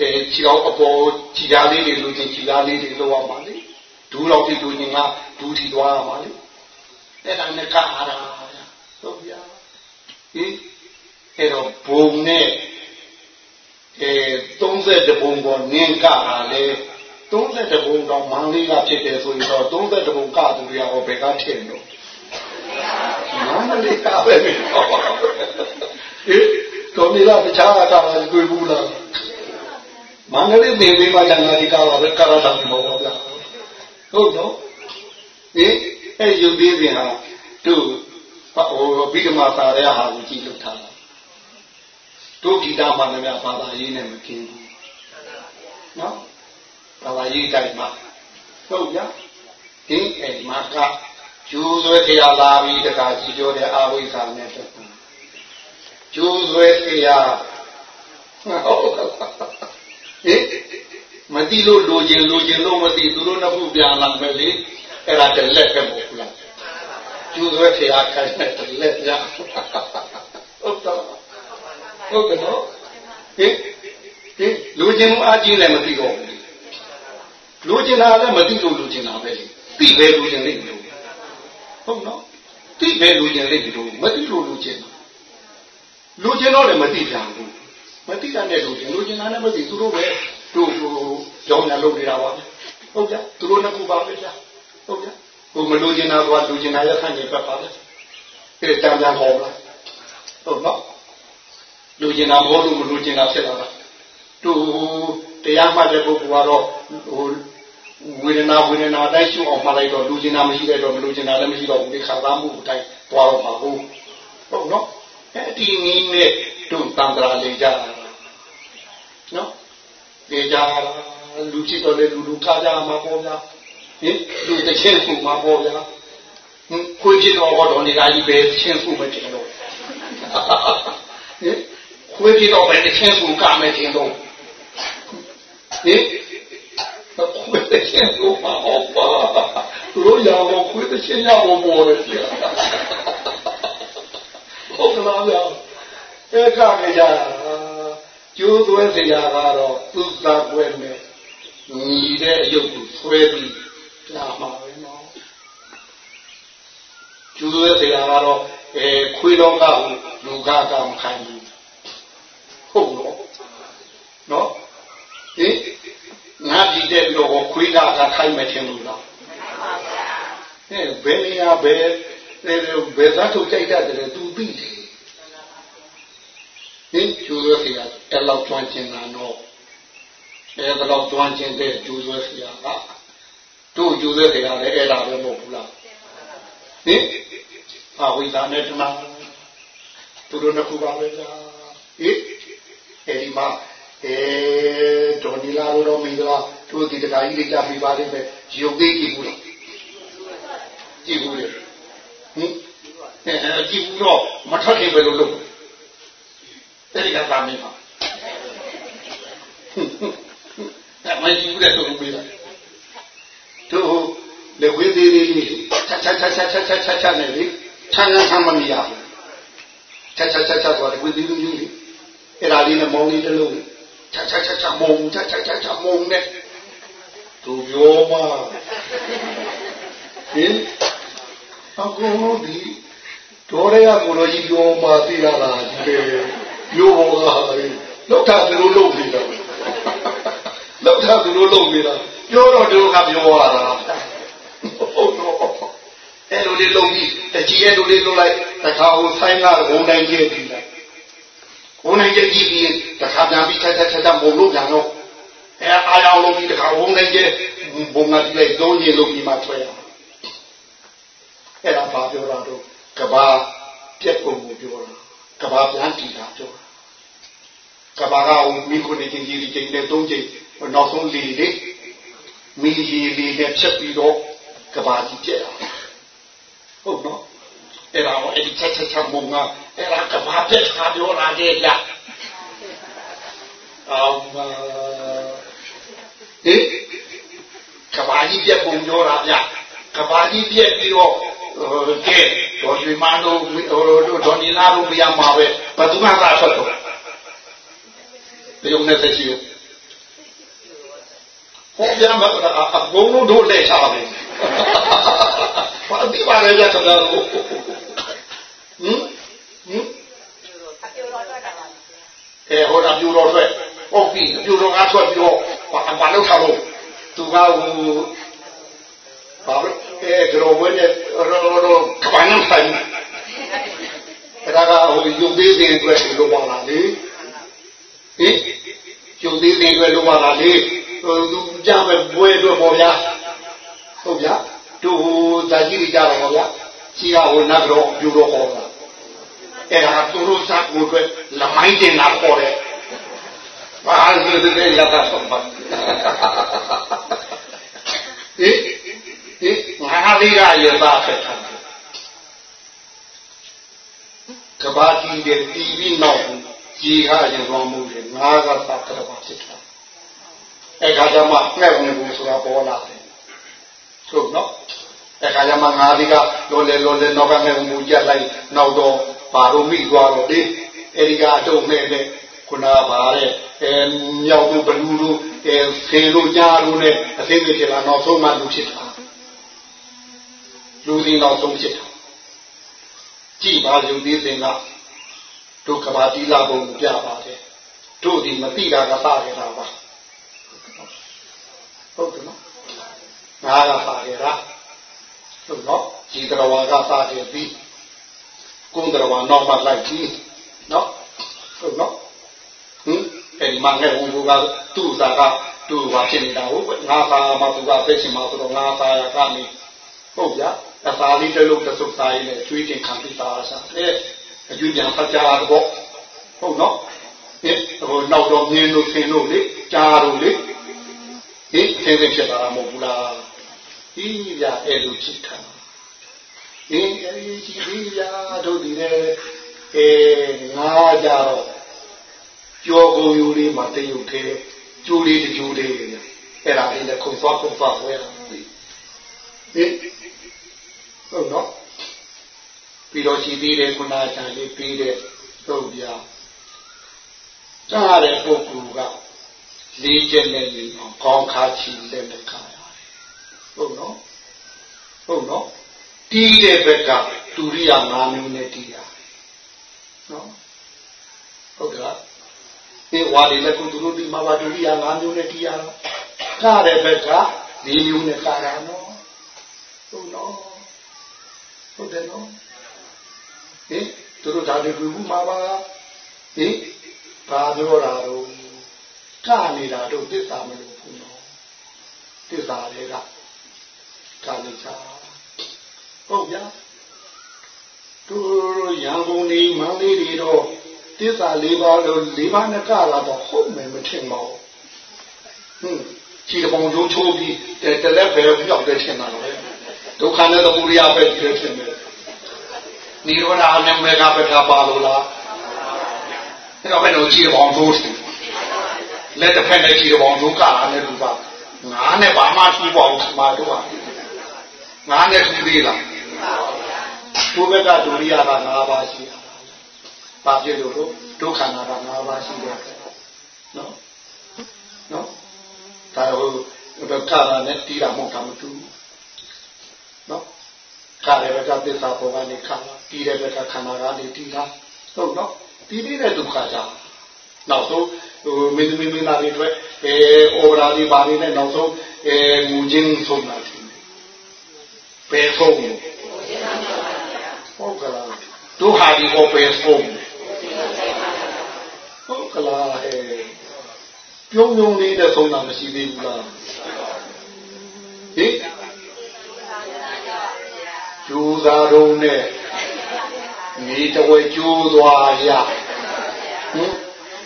Speaker 2: အဲခြေောက်အပေါ်ခြေသားလေးတွေလိုချင်ခြေသားလေးတွေလိုအောင်ပါလေဒူးတော့ပြတူညီငါဒူးထီသွားရပါလေအဲ့ဒါနဲ့ကအားရဟုတ်ဗျာဟင်အဲ့တော့ဘုံနဲ့အဲ30ဘုံပေါ်နင်းကတာလေ30ဘုံတော့မန္လေးကဖြစ်တယ်ဆိုရင်တော့30ဘုံကသူတွေရောဘယ်ကထင်လို့မန္လေးကပဲမင်းတော့ဟင်တော်နေလားတခြားကတာတွေ့ဘူးလား မန္တလေးနေပြီးမှကျန်တာဒီကားပါပဲကာရတာမဟုတ်ဘူးဗျာဟုတ်တော့ဒီအဲ့ယူသေးပြန်ဟာတို့ဟိုဘိဓမ္မာစာရဲဟာကိုကြည့်လို့ထားတာတို့ဂီတာမှလည်းဘာသာရေးနဲ့မကင်းဘူးနော်ဘာသာရေးတိုင်းမှာဟုတ်ဗျာဒီအဲ့မှာကကျိုးဆွဲတရားလာပြီးတခါကြည့်ပြောတဲ့အာဝိဇ္ဇာနဲ့တူကျိုးဆွဲတရားဟုတ် ဟင်မသိလို့လိုချင်လိုချင်လို့မသိသူတို့နှစ်ခုပြန်လာမယ်လေအဲ့ဒါတလက်ပဲမဟုတ်ဘူးလားကျူးဆွဲဖျားခိုင်းတဲ့တလက်ရဟုတ်တော့ဟုတ်ကဲ့နော်ဟင်ဟင်လိုချင်မှုအကြီးလည်းမသိတော့ဘူးလိုချင်တာလည်းမသိလို့လိုချင်တာပဲလေသိပဲလိုချင်လိမ့်မယ်ဟုတ်နော်သိပဲလိုချင်လိမ့်မယ်မသိလို့လိုချင်လိုချင်တော့လည်းမသိပြန်ဘူး မသိတာနဲ့လိုချင်လိုချင်တာနဲ့မသိသူတို့ပဲတို့ဟိုကြောင်းညာလုပ်နေတာပါဟုတ်ကြသူတို့နှစ်ခုပါပဲဗျာဟုတ်ကြဟိုမလိုချင်တာကလိုချင်တာရခန့်နေပဲပါပဲအဲ့ဒါတမ်းတမ်းဟောလားဟုတ်နော်လိုချင်တာမဟုတ်လို့မလိုချင်တာဖြစ်လာတာတို့တရားမှတ်တဲ့ပုဂ္ဂိုလ်ကတော့ဟိုဝေဒနာဝေဒနာတိုင်းရှုအောင်မှလိုက်တော့လူကျင်တာမရှိတဲ့တော့မလူကျင်တာလည်းမရှိတော့ဘူးဒီခါသားမှုအတိုင်းသွားတော့မှာဟုတ်ဟုတ်နော်အဲ့ဒီနည်းနဲ့ တို့တန်ត្រာလေးကြတာနော်နေကြလူချစ်တော်လေလူလူခါကြမှာပေါ့ဗျာဟင်လူတစ်ချင်းစုမှာပေါ့ဗျာဟင်ခွေးဖြစ်တော့တော့နေတာကြီးပဲချင်းစုမတင်တော့ဟင်ခွေးဖြစ်တော့ပဲတစ်ချင်းစုကမယ်တင်တော့ဟင်ခွေးတစ်ချင်းစုမှာပေါ့ပါတို့ရအောင်ခွေးတစ်ချင်းရအောင်ပေါ်တယ်ဗျာဟုတ်ကလားဗျာ အဲကကြရတာကျိုးသွဲစရာကတော့သူ့သာပွဲနဲ့ညီတဲ့အယုတ်ကိုဆွဲပြီးလာမှာပဲနော်ကျိုးသွဲစရာကတော့အဲခွေးလောကကိုလူကကမခံဘူးဟုတ်လို့နော်ဟင်ငါကြည့်တဲ့တော့ခွေးကကခိုင်းမယ်ထင်လို့လားဟဲ့ဘယ်နေရာဘယ်ဘယ်သာထုတ်ကြိုက်တယ်သူသိတယ် ဟင်ကျိုးရွယ်ဖျားအဲ့လောက်ကျွမ်းကျင်တာတော့အဲ့ဒါလောက်ကျွမ်းကျင်တဲ့ကျိုးရွယ်ဖျားကတို့ကျိုးရွယ်ဖျားလည်းအဲ့ဒါပဲမဟုတ်ဘူးလားဟင်အဝိဇ္ဇာနဲ့တမသူတို့နှစ်ခုပါပဲကြာဟင်အဲ့ဒီမှာအဲဒေါ်နီလာတို့မင်္ဂလာတို့ဒီတခါကြီးလေးကြားပြပါလိမ့်မယ်ရုပ်သေးကြည့်ဘူးလားကြည့်ဘူးလေဟင်အဲကြည့်ဘူးတော့မထက်ခင်ပဲလို့လုပ် အဲ့ဒီကသာမင်းပါအဲ့မကြီးဘူးတဲ့သူပေးတာတို့လေဝေးသေးသေးလေးချက်ချက်ချက်ချက်ချက်ချက်ချက်ချက်နဲ့လေချမ်းသာမမရဘူးချက်ချက်ချက်ချက်ဆိုတော့ဝေးသေးသေးလေးအဲ့ဒါလေးနဲ့မောင်းလေးတစ်လုံးချက်ချက်ချက်ချက်မုံချက်ချက်ချက်ချက်မုံနဲ့သူပြောမှဟင်အကုန်လုံးဒီတော်ရရကိုလိုကြီးပြောမှသိရတာဒီလေ မျိုးဘောကဟလောက်တာသူတို့လုပ်နေတာလောက်တာသူတို့လုပ်နေတာပြောတော့သူတို့ကပြောရတာဟုတ်တော့အဲ့လိုလေးလုပ်ပြီးတကြီးအဲ့လိုလေးလုပ်လိုက်တခါဟိုဆိုင်ကဘုံတိုင်းကျဲပြီးလိုက်ဘုံတိုင်းကျဲပြီးပြီးတခါပြန်ပြီးချက်ချက်ချက်ချက်ဘုံလို့ပြန်တော့အဲအားအောင်လုပ်ပြီးတခါဘုံတိုင်းကျဲဘုံကတိလိုက်သုံးရင်လုပ်ပြီးမှဆွဲရအဲ့ဒါဘာပြောတာတော့ကဘာပြက်ပုံကိုပြောတာကဘာပြန်တည်တာပြောတာ ကဘာကဟိုမိခုနေချင်းကြီးချင်းနဲ့သုံးချိန်နောက်ဆုံးလီလေးမီလီလေးနဲ့ဖြတ်ပြီးတော့ကဘာကြီးပြက်တာဟုတ်နော်အဲ့ဒါအဲ့ဒီချက်ချက်ချက်ဘုံကအဲ့ဒါကဘာပြက်တာပြောလာတဲ့ကြအောင်ဟေးကဘာကြီးပြက်ပုံပြောတာဗျကဘာကြီးပြက်ပြီးတော့ကဲဒေါ်ရွှေမန်းတို့ဟိုတို့ဒေါ်နီလာတို့မရမှာပဲဘယ်သူမှသာထွက်တော့ ဘယ်ုံနဲ့သက်ရှိရောဟောပြန်မအဘုံတို့လက်ချတယ်ဘာဒီပါလဲကြတော့ဟမ်ဟမ်အဲဟောတာပြူတော်ထွက်ဟုတ်ပြီပြူတော်ကထွက်ပြီးတော့ဘာဘာလို့ထားလို့သူကဟိုဘာလို့အဲကြောဘွဲနဲ့ရောရောကပန်းနဲ့ဆိုင်အဲ့ဒါကဟိုယူသေးသေးအတွက်လို့ပါလားလေ ဟင်ယူသေးသေးအတွက်လို့ပါလားလေဟိုသူကြမဲ့ဘွဲအတွက်ပေါ့ဗျာဟုတ်ဗျာတို့ဟိုဇာကြီးတွေကြတော့ပေါ့ဗျာရှိကဟိုနတ်တော်ပြူတော်ဟောတာအဲ့ဒါသူတို့စားကိုအတွက်လမိုင်းတင်တာခေါ်တယ်ဘာလို့ဒီလိုလက်သာဆုံးပါဟင်ဟင်ငါးလေးကရသားဖက်တာကဘာတီတဲ့တီးပြီးနောက် ကြီးဟာရင်တော်မူတယ်ငါးကသတ်ကြပါဖြစ်တာအဲ့ခါကျမှငှက်ဝင်ဘူးဆိုတာပေါ်လာတယ်ဟုတ်နော်အဲ့ခါကျမှငါးလေးကလောလေလောလေနောက်ကငှက်ဝင်ဘူးကြက်လိုက်နောက်တော့ဘာလို့မိသွားတော့လေအဲ့ဒီကအတုံးနဲ့နဲ့ခုနကပါတဲ့အဲမြောက်တို့ဘလူးတို့အဲဖေတို့ကြားတို့နဲ့အသိဉာဏ်ဖြစ်လာနောက်ဆုံးမှလူဖြစ်တာလူစီနောက်ဆုံးဖြစ်တာကြည်ပါလူသေးစင်က တို့ကဘာတိလာဘုံပြပါတယ်တို့ဒီမသိတာကစရတာပါဟုတ်တယ်နော်ငါကစရတာဟုတ်နော်ကြည်တော်ဝါကစရပြီးကုန်းတော်ဝါနောက်မှလိုက်ပြီးနော်ဟုတ်နော်ဟင်အဲဒီမှာငဲ့ဝင်ကသူ့စာကသူ့ဘာဖြစ်နေတာဟုတ်ငါသာမှသူကသိချင်မှဆိုတော့ငါသာရကနေဟုတ်ဗျာအသာလေးတလုံးတစ်စုပ်သားရင်းနဲ့ကျွေးတင်ခံပြီးသားစားတယ် အကျွေးပြန်ဖတ်ကြတော့ဟုတ်နော်ဒီဟိုနောက်တော့မြင်းလို့ဆင်းလို့လေကြားလို့လေဒီဆင်းဆင်းဖြစ်တာမဟုတ်ဘူးလားဒီပြအဲ့လိုဖြစ်တာဒီအဲ့ဒီကြည့်ပြီးပြတို့ဒီလေအဲငါကြတော့ကြောကုန်ယူလေးမှာတရုတ်သေးကျိုးလေးတကျိုးလေးအဲ့ဒါလေးလည်းခုံသွားခုံသွားဝဲတာဟင်ဟုတ်နော် ပြီးတော့ရှိသေးတယ်ခုနကလေးပြီးတဲ့သုတ်ပြကြားတဲ့ပုဂ္ဂိုလ်ကလေးချက်နဲ့နေအောင်ခေါင်းခါချီလက်နဲ့ခါရတယ်ဟုတ်နော်ဟုတ်နော်တီးတဲ့ဘက်ကဒုရိယာ၅မျိုးနဲ့တီးရတယ်နော်ဟုတ်ကဲ့ဒီဝါဒီလည်းကုသူတို့ဒီမှာပါဒုရိယာ၅မျိုးနဲ့တီးရတော့ကတဲ့ဘက်က၄မျိုးနဲ့ကာရနော်ဟုတ်နော်ဟုတ်တယ်နော် ဟင်သူတို့ဒါတွေဘူးမှာပါဟင်ဘာပြောတာတော့ကနေတာတော့သစ္စာမလို့ဘူးနော်သစ္စာတွေကကာလိချာဟုတ်ဗျာသူရန်ကုန်နေမန္တလေးတွေတော့သစ္စာ၄ပါးလို့၄ပါးနဲ့ကလာတော့ဟုတ်မယ်မထင်ပါဘူးဟင်ခြေတပုံကျိုးချိုးပြီးတလက်ပဲပြောက်တဲ့ထင်တာလေဒုက္ခနဲ့သမုဒယပဲကြည့်ဖြစ်နေ နိရောဓနဲ့မေဃဘက်ကပါလို့လားအဲ့တော့ဘယ်လိုကြည့်ပေါင်းထိုးတယ်လက်တစ်ဖက်နဲ့ကြည့်ပေါင်းထိုးကလာနဲ့လူပါငါးနဲ့ဘာမှထူပေါင်းမှာတော့ငါးနဲ့ထူသေးလားဘုဘက်ကဒုရိယက၅ပါးရှိတာပါပြည့်လို့ဒုက္ခနာက၅ပါးရှိတယ်နော်နော်ဒါဟိုဒုက္ခနာနဲ့တီးတာမဟုတ်တာမတူဘူးနော် ခါတယ်ဘက်ကသစ္စာပေါ်ကနေခါတီးတဲ့ဘက်ကခန္ဓာကနေတီးတာဟုတ်နော်တီးနေတဲ့ဒုက္ခကြောင့်နောက်ဆုံးဟိုမင်းသမီးမင်းသားတွေအတွက်အဲအော်ရာလေးပါနေနဲ့နောက်ဆုံးအဲငူချင်းဆုံးတာတယ်ဘယ်ဆုံးဟုတ်ကလားတို့ဟာဒီကိုဘယ်ဆုံးဟုတ်ကလားအဲပြုံးပြုံးလေးနဲ့ဆုံးတာမရှိသေးဘူးလားဟင် ကျိုးစားတော့နဲ့နေတဝဲကျိုးသွားရဟင်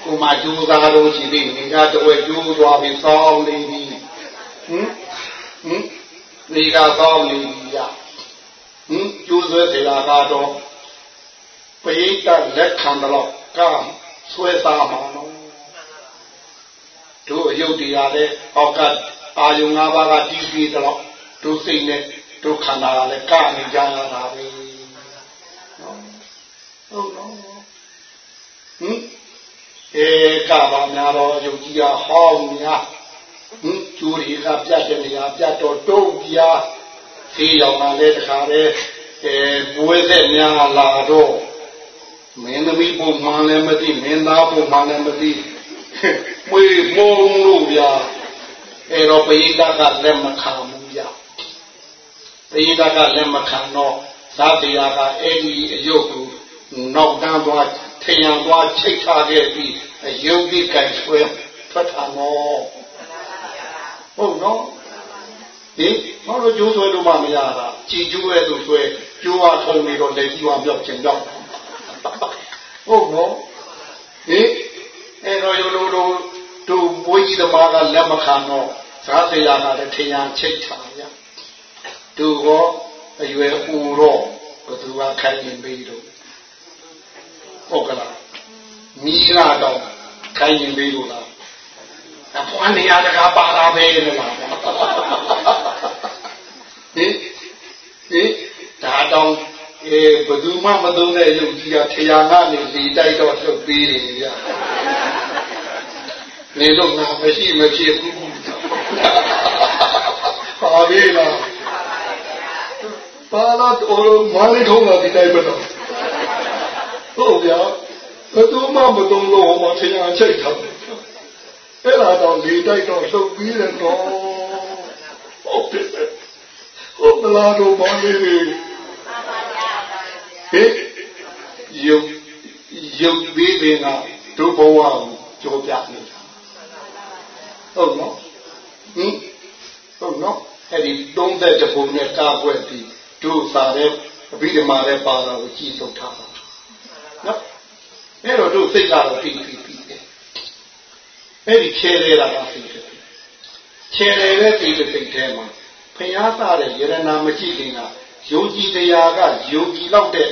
Speaker 2: ကိုမကျိုးစားတော့ရှိသေးနေကတဝဲကျိုးသွားပြီးစောင်းနေပြီဟင်ဟင်နေကစောင်းနေပြီရဟင်ကျိုးဆွဲစေတာကတော့ပိဋကလက်ခံတော့ကဆွဲစားမှာနော်တို့အယုတ်တရားလည်းဟောက်ကအာယုံ၅ပါးကတီးပြီးတော့တို့စိတ်နဲ့ တို့ခန္ဓာကလည်းကနေကြရတာပဲနော်ဟုတ်နော်ဟင်အဲကပါများတော့ယုတ်ကြီးကဟောင်းများဟင်ကျိုးတွေကပြတ်တဲ့နေရာပြတ်တော့တုံးပြားသေးရောက်လာတဲ့တခါလေအဲဘွေးသက်များလာတော့မင်းသမီးပုံမှန်လည်းမသိမင်းသားပုံမှန်လည်းမသိမွေမုံလို့ဗျာအဲ့တော့ပိဋကကလက်မခံဘူး ဗျာပိဋကကလက်မခံတော့သာတရားကအဲ့ဒီအယုတ်ကိုနောက်တန်းသွားထယံသွားချိတ်ထားခဲ့ပြီးအယုတ်ကြီးကင်ဆွဲထွက်တာနော်ဟုတ်နော်ဒီဘာလို့ကျိုးဆွဲလို့မှမရတာကြည်ကျိုးရဲ့သူဆွဲကျိုးအားထုံနေတော့လက်ကြီးဝါပြောက်ခြင်းကြောက်ဟုတ်နော်ဟင်အဲ့တော့ယူလို့တို့တို့ဘိုးကြီးသမားကလက်မခံတော့ဇာသေယာကလည်းထင်ရန်ချိတ်ချာရ တို့ကောအရွယ်ဦးတော့ဘသူကခိုင်းနေပြီလို့ဟုတ်ကလားမိလာတော့ခိုင်းနေပြီလို့လားအဖွားနေရတကပါတာပဲလို့လားဟင်ဟင်ဒါတော့အဲဘယ်သူမှမသုံးတဲ့ယုတ်ကြီးကထရာကနေလေတိုက်တော့လှုပ်ပေးနေကြနေတော့ငါမရှိမဖြစ်ဘူးပါပြီလား ပါလာတော့မလေးထုံးလာဒီတိုက်ပဲတော့ဟုတ်ဗျာဘယ်သူမှမသုံးလို့ဟောထရာချိတ်ထားအဲ့ဒါတော့လေတိုက်တော့လှုပ်ပေးတယ်တော့ဟုတ်တယ်ဟုတ်လားတော့ဘာလေးဟင်ယုတ်ယုတ်ပြီးပင်ကဒုဘဝကိုကြောပြနေတာဟုတ်နော်ဟင်ဟုတ်နော်အဲ့ဒီ30ပုံနဲ့ကာကွယ်ပြီး တို့စာတဲ့အဘိဓမ္မာရဲ့ပါတာကိုကြည်ဆုံးထားတာနော်အဲ့တော့တို့စိတ်ကတော့ပြီးပြီးပြီးတယ်အဲ့ဒီခြေလေတာကပြီးတယ်ခြေလေတဲ့ဒီစိတ်ထဲမှာဖျားစားတဲ့ယရနာမကြည့်ခင်ကယုံကြည်တရားကယုံကြည်လောက်တဲ့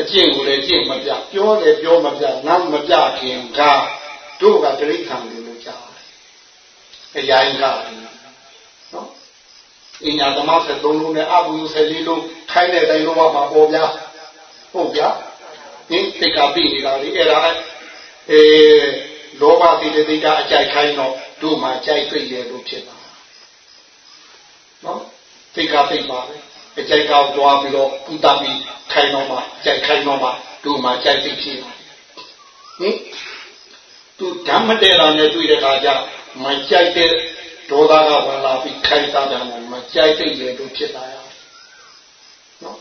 Speaker 2: အကျင့်ကိုလည်းကျင့်မပြပြောတယ်ပြောမပြနားမပြခင်ကတို့ကတိဋ္ဌာန်လို့ကြားတယ်အရာင်ကနော် အညာသမား73လုံးနဲ့အဘူ14လုံးခိုင်းတဲ့အတိုင်းလုံးပါပေါ်ဗျာဟုတ်ဗျာဟင်တိတ်ကပြနေတာလေအဲ့ဒါအဲလောဘတိတိတ်ကအကြိုက်ခိုင်းတော့တို့မှကြိုက်တွေ့ရလို့ဖြစ်တာနော်တိတ်ကပြပါပဲအကြိုက်ကောက်သွားပြီးတော့ပူတာပြီးခိုင်တော့မှကြိုက်ခိုင်တော့မှတို့မှကြိုက်သိဖြစ်ဟင်သူဓမ္မတေရာနဲ့တွေ့တဲ့အခါကျမကြိုက်တဲ့ ဒေါသကဝင်လာပြီးခိုင်တာတယ်မကြိုက်သိတယ်တို့ဖြစ်လာရနော်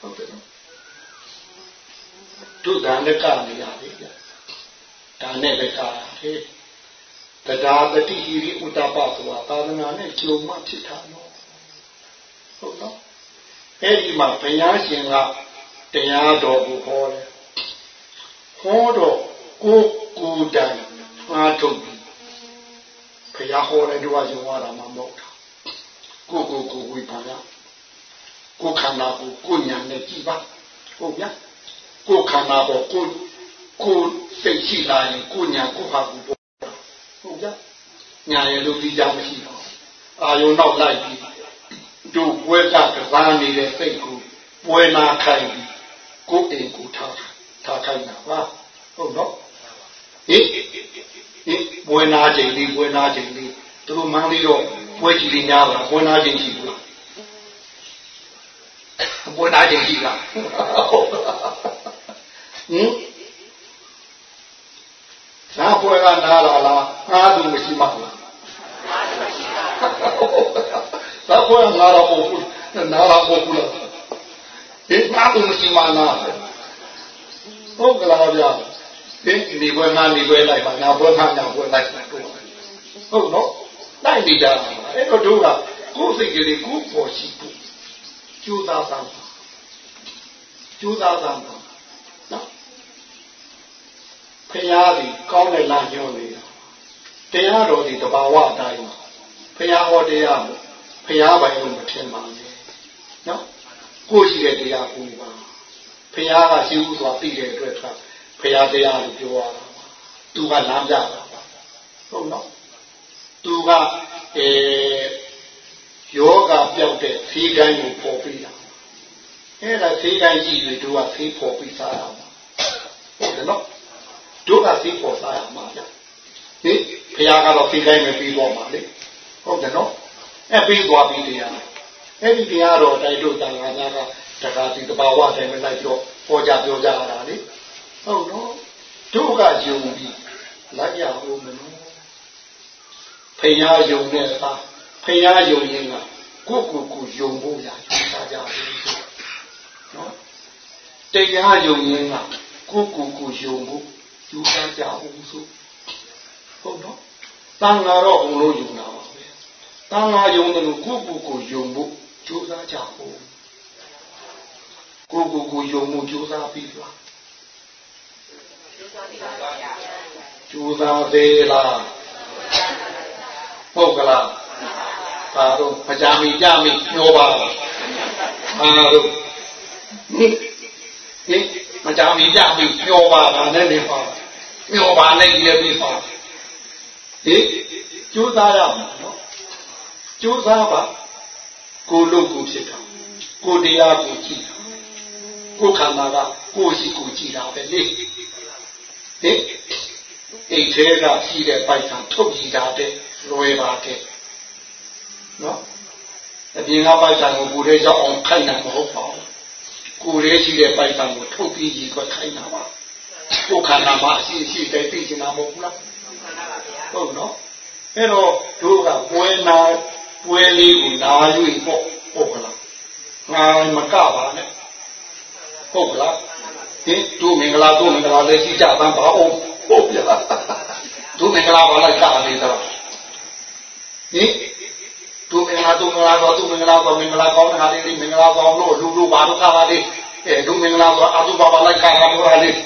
Speaker 2: ဟုတ်တယ်နော်တို့ဒါနဲ့ကနေရပြီဗျဒါနဲ့လည်းကာရတယ်တရားပတိဟိရိဥတ္တပဆိုတာသာသနာနဲ့ကြုံမှဖြစ်တာနော်ဟုတ်နော်အဲ့ဒီမှာဘုရားရှင်ကတရားတော်ကိုဟောတယ်ဟောတော့ကိုကိုတိုင်အားထုတ် ပြီးဘုရားဟောတဲ့တို့ကယုံရတာမှမဟုတ်တာကိုကိုကိုဝိပါဒကိုခန္ဓာကိုကိုညာနဲ့ကြည်ပါဟုတ်ဗျာကိုခန္ဓာပေါ်ကိုကိုစိတ်ရှိလာရင်ကိုညာကိုဟာကိုပေါ်ဟုတ်ဗျာညာရဲ့လူကြီးကြမရှိတော့အာယုံတော့လိုက်ပြီးတို့ပွဲကကစားနေတဲ့စိတ်ကိုပွဲနာခိုင်းပြီးကိုယ်အိမ်ကိုထားထားခိုင်းတာပါဟုတ်တော့ဟင် ဟင်ပွဲနာချိန်လေးပွဲနာချိန်လေးသူတို့မှန်းပြီးတော့ပွဲကြီးလေးများတာပွဲနာချိန်ရှိဘူးလားပွဲနာချိန်ရှိလားဟင်ဇပွဲကနားလာလားငါသူမရှိမှလားသာပွဲနားလာဖို့နားလာဖို့ဘူးလားဒီငါသူမရှိမှနားဟုတ်ကလားဗျာ ဒီဒီပွဲငါဒီပွဲလိုက်ပါငါပွဲငါညာပွဲလိုက်ပါတို့ဟုတ်နော်တိုက်နေကြတာအဲ့တော့တို့ကကိုယ်စိတ်ကလေးကိုယ်ပေါ်ရှိဖို့ကြိုးစားသမ်းကြိုးစားသမ်းနော်ဖရာသည်ကောင်းတဲ့လမ်းညွှန်နေတာတရားတော်ဒီတဘာဝအတိုင်းပါဖရာဟောတရားမို့ဖရာပိုင်လို့မထင်ပါနဲ့နော်ကိုရှိတဲ့တရားကိုပါဖရာကရှိဘူးဆိုတာသိတဲ့အတွက်က ဖရာတရားလို့ပြောရတာပါသူကလမ်းပြတာပါဟုတ်နော်သူကအဲယောဂပြောက်တဲ့ဈေးတိုင်းကိုပေါ်ပြီးတာအဲ့ဒါဈေးတိုင်းကြည့်ပြီးသူကဈေးပေါ်ပြီးစားတာပါဟုတ်တယ်နော်တို့ကသိပေါ်စားရမှာဗျဟင်ဘုရားကတော့သိတိုင်းပဲပြီးတော့မှာလေဟုတ်တယ်နော်အဲပြီးသွားပြီးတရားအဲ့ဒီတရားတော်တိုက်တို့တန်ခါသားကတခါစီတဘာဝတိုင်းပဲလိုက်ပြီးတော့ဟောကြားပြောကြတာလေ ဟုတ်နော်တို့ကယုံပြီးလိုက်ရအောင်မလို့ဖရာယုံတဲ့အခါဖရာယုံရင်ကကိုကိုကိုယုံဖို့ရရှားကြတယ်နော်တရားယုံရင်ကကိုကိုကိုယုံဖို့ကျူးစားကြအောင်ဆိုဟုတ်နော်တန်ဃာတော့ဘုံလို့ယူတာပါပဲတန်ဃာယုံတယ်လို့ကိုယ့်ကိုယ်ကိုယုံဖို့ကျူးစားကြဖို့ကိုယ့်ကိုယ်ကိုယုံမှုကျူးစားပြီးလား ကျူးစားသေးလားဟုတ်ကလားဒါတော့မကြမီကြမီပြောပါလားဟာတော့ဟင်ဟင်မကြမီကြမီပြောပါလားနဲ့နေပါမျောပါလိုက်ရပြီပါဟေးကြိုးစားရမှာနော်ကြိုးစားပါကိုလို့ကိုဖြစ်တာကိုတရားကိုကြည့်တာကိုခန္ဓာကကိုရှိကိုကြည့်တာပဲလေ ဟေးအိတ်သေးကရှိတဲ့ပိုက်ဆံထုတ်ကြည့်တာတဲ့လွယ်ပါတယ်နော်အပြင်ကပိုက်ဆံကိုကိုယ်လေးရောက်အောင်ခိုင်းတာမဟုတ်ပါဘူးကိုယ်လေးရှိတဲ့ပိုက်ဆံကိုထုတ်ပြီးကြီးကိုခိုင်းတာပါကိုယ်ခန္ဓာမှာအရှိရှိတဲ့သိချင်တာမဟုတ်ဘူးလားဟုတ်နော်အဲ့တော့တို့ကပွဲနာပွဲလေးကိုနာယူပေါ့ဟုတ်ကလားငါမကပါနဲ့ဟုတ်ကလား ဒီတို့မင်္ဂလာတို့မင်္ဂလာလေးရှိကြသမ်းပါအောင်ဟုတ်ပြလားတို့မင်္ဂလာပါလိုက်တာလေးတော့ဟင်တို့မင်္ဂလာတို့မင်္ဂလာတော့တို့မင်္ဂလာတော့မင်္ဂလာကောင်းတာလေးမင်္ဂလာကောင်းလို့လူလူပါတော့ခါပါလေးအဲတို့မင်္ဂလာတော့အတုပါပါလိုက်ခါတာလို့လေး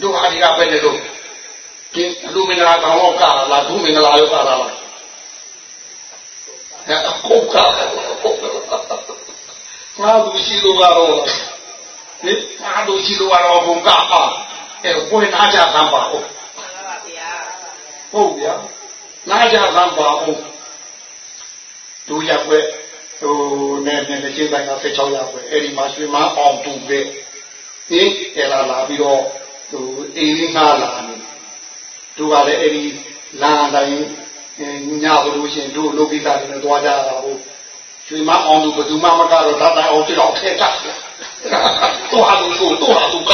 Speaker 2: တို့ဟာဒီကပဲလေတို့ဒီလူမင်္ဂလာကောင်းတော့ကလာဒုမင်္ဂလာရောကလာလားအဲဟုတ်ကငါလူရှိလို့ကတော့ ဒီငါလူရှိလို့ကတော့ဘုံကပါအဲဝင်နာကြသမ်းပါဟုတ်ဟုတ်ဗျာနာကြသမ်းပါဟုတ်တို့ရက်ွယ်ဟိုနဲ့နဲ့ချင်းတိုင်းက16ရက်ွယ်အဲ့ဒီမှာရွှေမအောင်တူပဲဟင်အဲ့လာလာပြီးတော့ဟိုအိမ်လေးငါလာနေတို့ကလည်းအဲ့ဒီလာတိုင်းညဘလို့ရှင်တို့လောကိစ္စတွေနဲ့သွားကြတာဟုတ်ရွှေမအောင်သူဘယ်သူမှမကတော့ဓာတ်တိုင်းအောင်ကြည့်တော့ထဲတာ တော့ဟာသူကိုတော့ဟာသူက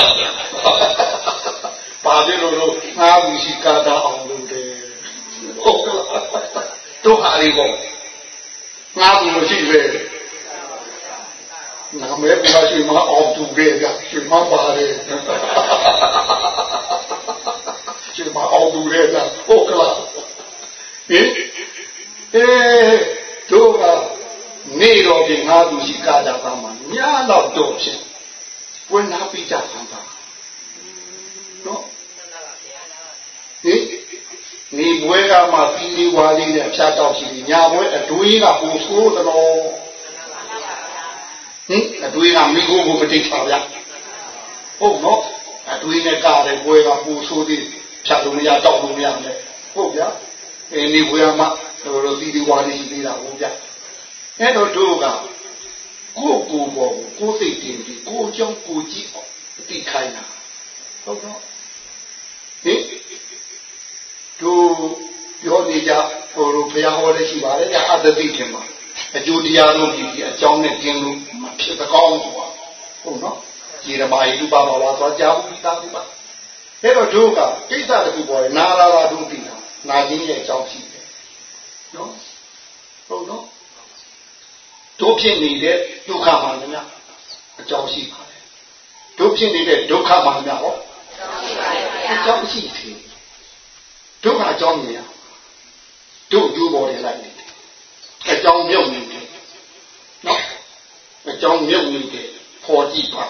Speaker 2: ပါပြီလို့ငါဘူးရှိကတာအောင်လို့တယ်ဟုတ်ကဲ့တို့ဟာလေးပေါ့ငါဘူးမရှိပဲနာမဲကရွှေမအောင်သူပဲကရွှေမပါတယ်ရွှေမအောင်သူရဲ့ကဟုတ်ကလားဟင်အဲတို့ကနေတော့ဒီငါသူရှိကားကြပါမှာ ညာတော့တော့ဖြစ်ဝင်လာပြီးကြဆန်းပါနော်ဟင်နေဘွဲကမှပြီးလေးဝါလေးနဲ့ဖြားတော့ရှိညာဘွဲအတွေးကပူဆိုးတော်ဟင်အတွေးကမိခိုးကိုမတိတ်ပါဗျဟုတ်နော်အတွေးနဲ့ကတဲ့ဘွဲကပူဆိုးသေးဖြားလို့မရတော့လို့မရနဲ့ဟုတ်ဗျအဲနေဘွဲမှာတော်တော်ပြီးလေးဝါလေးရှိသေးတာဟုတ်ဗျအဲ့တော့တို့က ကိုယ်ကိုယ်ပေါ်ကိုယ်စိတ်တင်ပြီးကိုယ်ကြောင့်ကိုယ်ကြည့်အောင်သိခိုင်းတာဟုတ်တော့ဟင်တို့ပြောနေကြဟိုလိုဘုရားဟောတဲ့ရှိပါတယ်ညအတ္တိထင်ပါအကျိုးတရားတို့ဒီအကြောင်းနဲ့ကျင်းလို့ဖြစ်တကောင်းဆိုတာဟုတ်နော်ရေရမာယိတုပါပါဝါသွားကြားဘူးသားဘူးပါအဲ့တော့တို့ကကိစ္စတခုပေါ်တယ်နာလာတာတို့သိတာနာခြင်းရဲ့အကြောင်းရှိတယ်နော်ဟုတ်နော် တို့ဖြစ်နေတဲ့ဒုက္ခမှန်များအကြောင်းရှိပါတယ်တို့ဖြစ်နေတဲ့ဒုက္ခမှန်များဟောအကြောင်းရှိတယ်ဒုက္ခအကြောင်းများတို့ကျိုးပေါ်တယ်လိုက်နေတယ်အကြောင်းမြုပ်နေတယ်နော်အကြောင်းမြုပ်နေတယ်ပေါ်ကြည့်ပါ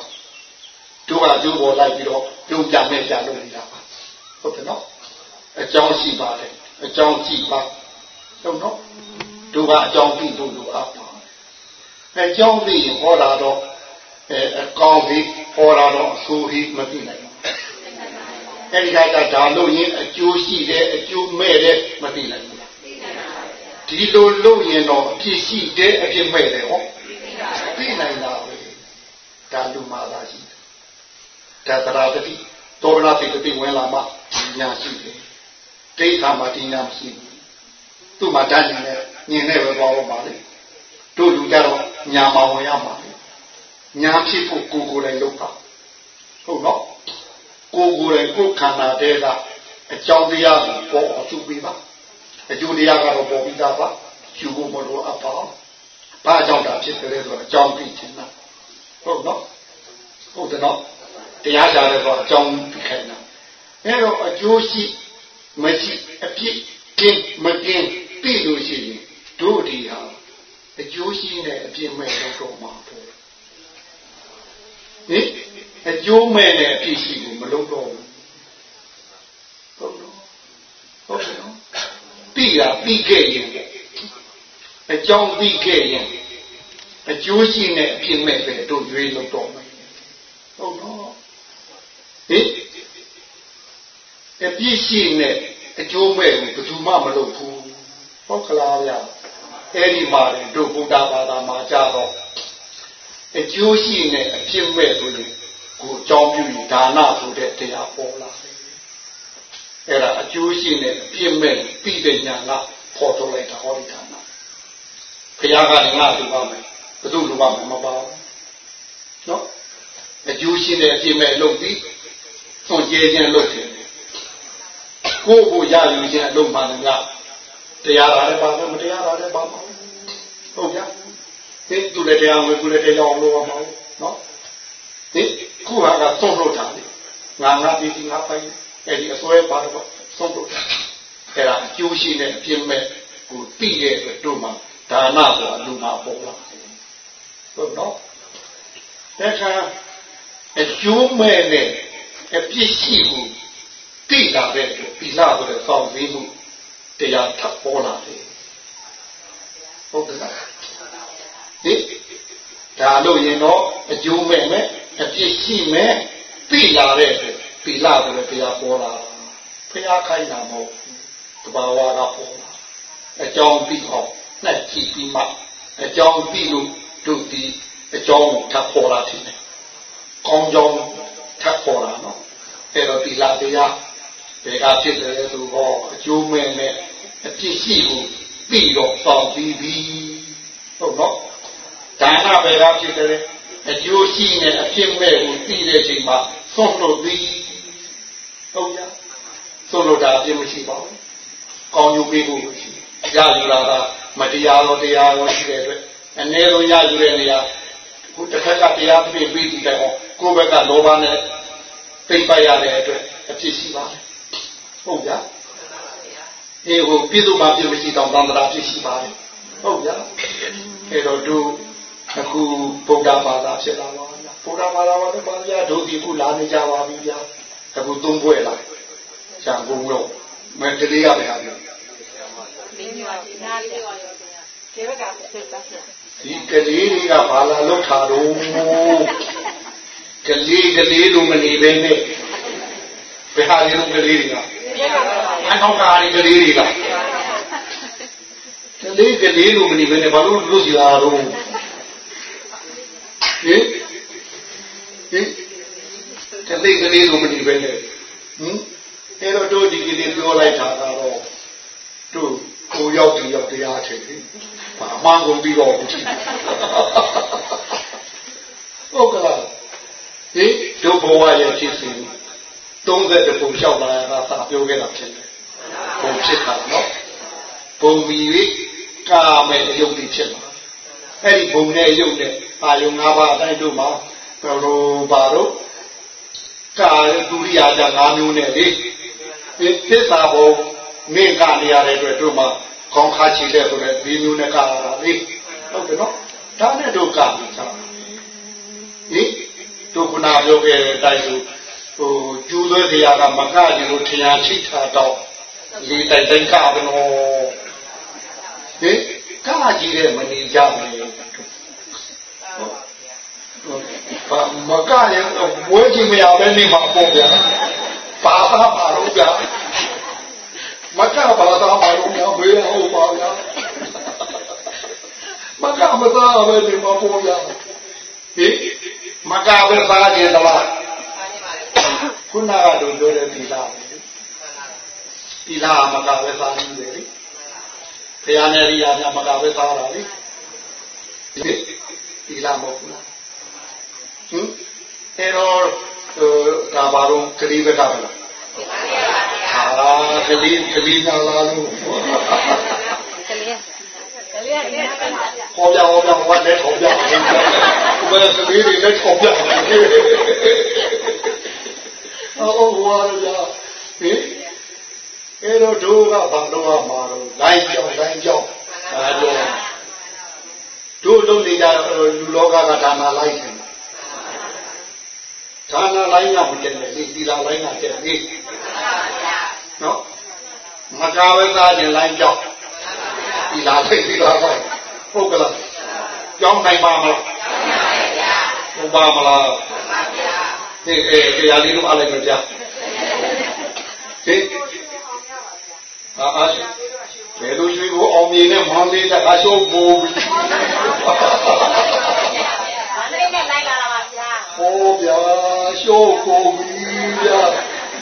Speaker 2: တို့ကကျိုးပေါ်လိုက်ပြီးတော့တို့ကြမဲ့ကြလို့နေတာပါဟုတ်တယ်နော်အကြောင်းရှိပါတယ်အကြောင်းကြည့်ပါဟုတ်နော်တို့ကအကြောင်းပြီးလို့လို့အ ပ်ပါအကြောင်းပြီးဟောတာတော့အဲအကောင်းပြီးဟောတာတော့အဆိုးပြီးမသိနိုင်ဘူးအဲဒီကဒါလို့ရင်အကျိုးရှိတယ်အကျိုးမဲ့တယ်မသိနိုင်ဘူးဒီလိုလုပ်ရင်တော့အဖြစ်ရှိတယ်အဖြစ်မဲ့တယ်ဟောသိနိုင်တာပဲဒါလူမာသာရှိတယ်ဒါသရာတိတောရတိတိဝင်လာမှညာရှိတယ်ဒိဋ္ဌာမှာဒီညာမရှိဘူးသူ့မှာတန်းညာနဲ့ညင်နဲ့ပဲပေါ်တော့ပါလေတို့လူကြတော့ ညာမဝင်ရမှာလေညာဖြစ်ဖို့ကိုကိုယ်တိုင်လုပ်တာဟုတ်နော်ကိုကိုယ်တိုင်ကိုယ်ခန္ဓာတဲကအကြောင်းတရားကိုပေါ်အောင်သူပြီးပါအကျိုးတရားကတော့ပေါ်ပြီးသားပါယူဖို့မလိုအပ်ပါဘာကြောင့်တာဖြစ်တယ်လဲဆိုတော့အကြောင်းသိချင်တာဟုတ်နော်ဟုတ်တယ်နော်တရားရှာတယ်ဆိုတော့အကြောင်းသိခိုင်းတာအဲတော့အကျိုးရှိမရှိအပြစ်ကင်းမကင်းသိလို့ရှိရင်တို့ဒီဟာ အကျိုးရှိနဲ့အပြစ်မဲ့လို့တော့မှာပေါ့ဟင်အကျိုးမဲ့နဲ့အပြစ်ရှိကိုမလုပ်တော့ဘူးဟုတ်နော်ဟုတ်တယ်နော်ပြီးတာပြီးခဲ့ရင်အကြောင်းပြီးခဲ့ရင်အကျိုးရှိနဲ့အပြစ်မဲ့ပဲတို့ရွေးလို့တော့မယ်ဟုတ်နော်ဟင်အပြစ်ရှိနဲ့အကျိုးမဲ့ဘူးဘယ်သူမှမလုပ်ဘူးဟုတ်ကလားဗျာ အဲ့ဒီမှာတို့ဘုရားဘာသာမှာကြတော့အကျိုးရှိနဲ့အပြစ်မဲ့ဆိုရင်ကိုအကြောင်းပြုရင်ဒါနဆိုတဲ့တရားပေါ်လာတယ်အဲ့ဒါအကျိုးရှိနဲ့အပြစ်မဲ့ပြီးတဲ့ညာကပေါ်ထုတ်လိုက်တာဟောဒီဌာနဘုရားကလည်းငါလူပါမယ်ဘယ်သူလူပါမယ်မပါဘူးနော်အကျိုးရှိနဲ့အပြစ်မဲ့လုပ်ပြီးသွန်ကျဲခြင်းလုပ်တယ်ကိုယ့်ကိုရယူခြင်းအလုံးမှန်တယ် တရားလာတယ်ပါမမတရားလာတယ်ပါမဟုတ်ဗျာဒီသူလည်းတရားဝင်သူလည်းတရားအောင်လုပ်အောင်နော်ဒီခုဟာကသုံးလို့တာလေငါငါဒီဒီငါပိုင်အဲ့ဒီအစွဲပါတော့သုံးလို့တာအဲ့ဒါအကျိုးရှိတဲ့အပြင်းမဲ့ကိုသိရဲ့အတွက်တို့မှာဒါနဆိုတာလူမှာပေါ်လာဟုတ်နော်တခါအကျိုးမဲ့နဲ့အပြစ်ရှိမှုသိလာတဲ့အတွက်ဒီလာဆိုတဲ့စောင့်ပြီးမှု တရားထပ်ပေါ်လာတယ်ဟုတ်ကဲ့လားဒီဒါလို့ရင်တော့အကျိုးမဲ့မဲ့အပြစ်ရှိမဲ့သိလာတဲ့အတွက်ဒီလာဆိုတဲ့တရားပေါ်လာဖျားခိုင်းတာမဟုတ်တဘာဝကပေါ်လာအကြောင်းပြီးအောင်နဲ့ကြည့်ပြီးမှအကြောင်းပြီးလို့တို့ဒီအကြောင်းထပ်ပေါ်လာတယ်ကောင်းကြောင်းထပ်ပေါ်လာနော်အဲ့တော့ဒီလာတရားဘယ်ကဖြစ်တယ်ဆိုတော့အကျိုးမဲ့နဲ့ အပြစ်ရှိကိုပြီးတော့ဆောင်ပြီးပြီဟုတ်နော်ဒါနဘယ်ကဖြစ်တယ်အကျိုးရှိနဲ့အဖြစ်မဲ့ကိုပြီးတဲ့အချိန်မှာဆုံးလို့ပြီးဟုတ်ရဆုံးလို့တာအပြစ်မရှိပါဘူးကောင်းကျိုးပေးဖို့ရှိရယူလာတာမတရားတော့တရားရောရှိတဲ့အတွက်အနည်းဆုံးရယူတဲ့နေရာခုတစ်ခါကတရားပြည့်ပြီးပြီးတယ်ဟောကိုယ့်ဘက်ကလောဘနဲ့သိမ့်ပိုက်ရတဲ့အတွက်အဖြစ်ရှိပါတယ်ဟုတ်ဗျာ ဒီဟိုပြည့်စုံမှပြည့်မရှိတော့သံဃာပြည့်ရှိပါတယ်ဟုတ်ဗျာအဲ့တော့တို့အခုဗုဒ္ဓဘာသာဖြစ်လာပါဗျာဗုဒ္ဓဘာသာဘာလို့ပါဗျာတို့ဒီခုလာနေကြပါပြီဗျာအခုသုံးပွဲလာဇာကုန်တော့မကလေးရပဲဟာဗျာဒီကလေးတွေကဘာလာလောက်ထားတော့ကလေးကလေးလိုမနေပဲနဲ့ဘယ်ဟာလေးလိုကလေးတွေက အထောက်ကာရီကလေးတွေကကလေးကလေးလိုမနေဘဲနဲ့ဘာလို့လို့စီလာတော့ဟင်ဟင်ကလေးကလေးလိုမနေဘဲနဲ့ဟင်အဲ့တော့တို့ဒီကလေးပြောလိုက်တာကတော့တို့ကိုရောက်ဒီရောက်တရားထင်တယ်ဘာမှမကုန်ပြီးတော့ဘူးဟုတ်ကလားဟင်တို့ဘဝရဲ့ဖြစ်စဉ် 30တပုံလျှောက်လာတာသာပြောခဲ့တာဖြစ်တယ်ဘုံဖြစ်တာနော်ဘုံမီ၍ကာမယ်အယုတ်တိဖြစ်မှာအဲ့ဒီဘုံနဲ့အယုတ်နဲ့အာယုံ၅ပါးအတိုင်းတို့မှာဘယ်လိုပါတော့ကာရဒုရိယာကြ၅မျိုးနဲ့လေဒီသစ္စာဘုံမင်းကနေရတဲ့အတွက်တို့မှာခေါင်းခါချီတဲ့ဆိုတဲ့ဒီမျိုးနဲ့ကာရတာလေဟုတ်တယ်နော်ဒါနဲ့တို့ကာပြီးသားဟင်တို့ခုနပြောခဲ့တဲ့အတိုင်းဆို ဟိုကျူးသွဲစရာကမကကြည့်လို့ထရာချိထားတော့လေတိုက်တိုင်းကဘနောဟင်ကကြည့်တဲ့မနေကြဘူးဘာမကရင်ဝဲကြည့်မရပဲနေမှာပေါ့ဗျာပါသာပါလို့ဗျာမကပါသာပါလို့များဘေးဟုတ်ပါဗျာမကမသားပဲနေမှာပေါ့ဗျာဟင်မကပဲစားကြတယ်လား ခုနကတော့ပြောတဲ့ဒီလားဒီလားမကပဲစားနေတယ်လေဘုရားနဲ့ရိယာများမကပဲစားတာလေဒီဒီလားမဟုတ်ဘူးလားဟင်အဲတော့ဒါပါတော့ကလေးပဲကပါလားဟာကလေးကလေးနာလာလို့ကလေးကလေးကဟောပြဟောပြဟောလက်ထောက်ပြဘယ်ကလေးတွေလက်ထောက်ပြ ဟုတ်ဟောရဟင်အဲတော့တို့ကဘာလို့ကမှာတော့လိုင်းကြောင်းလိုင်းကြောင်းဒါကြောင့်တို့လုံးနေကြတော့လူလောကကဒါနာလိုက်တယ်ဒါနာလိုင်းကမတက်နဲ့ဒီဒီလာလိုင်းကတက်ပြီနော်မကာဝဲသားခြင်းလိုင်းကြောင်းဒီလာသိဒီလာလိုက်ဟုတ်ကလားကြောင်းနိုင်ပါမလားဟုတ်ပါမလား ဒီအဲတရားလေးတို့အားလည်းကြဟင်အာအာဘယ်လိုရွှေကိုအောင်မြင်နဲ့မောင်းလေးတက်အရှုပ်ပူပြီးဟောဗျာရှုပ်ကိုပြီးဗျာ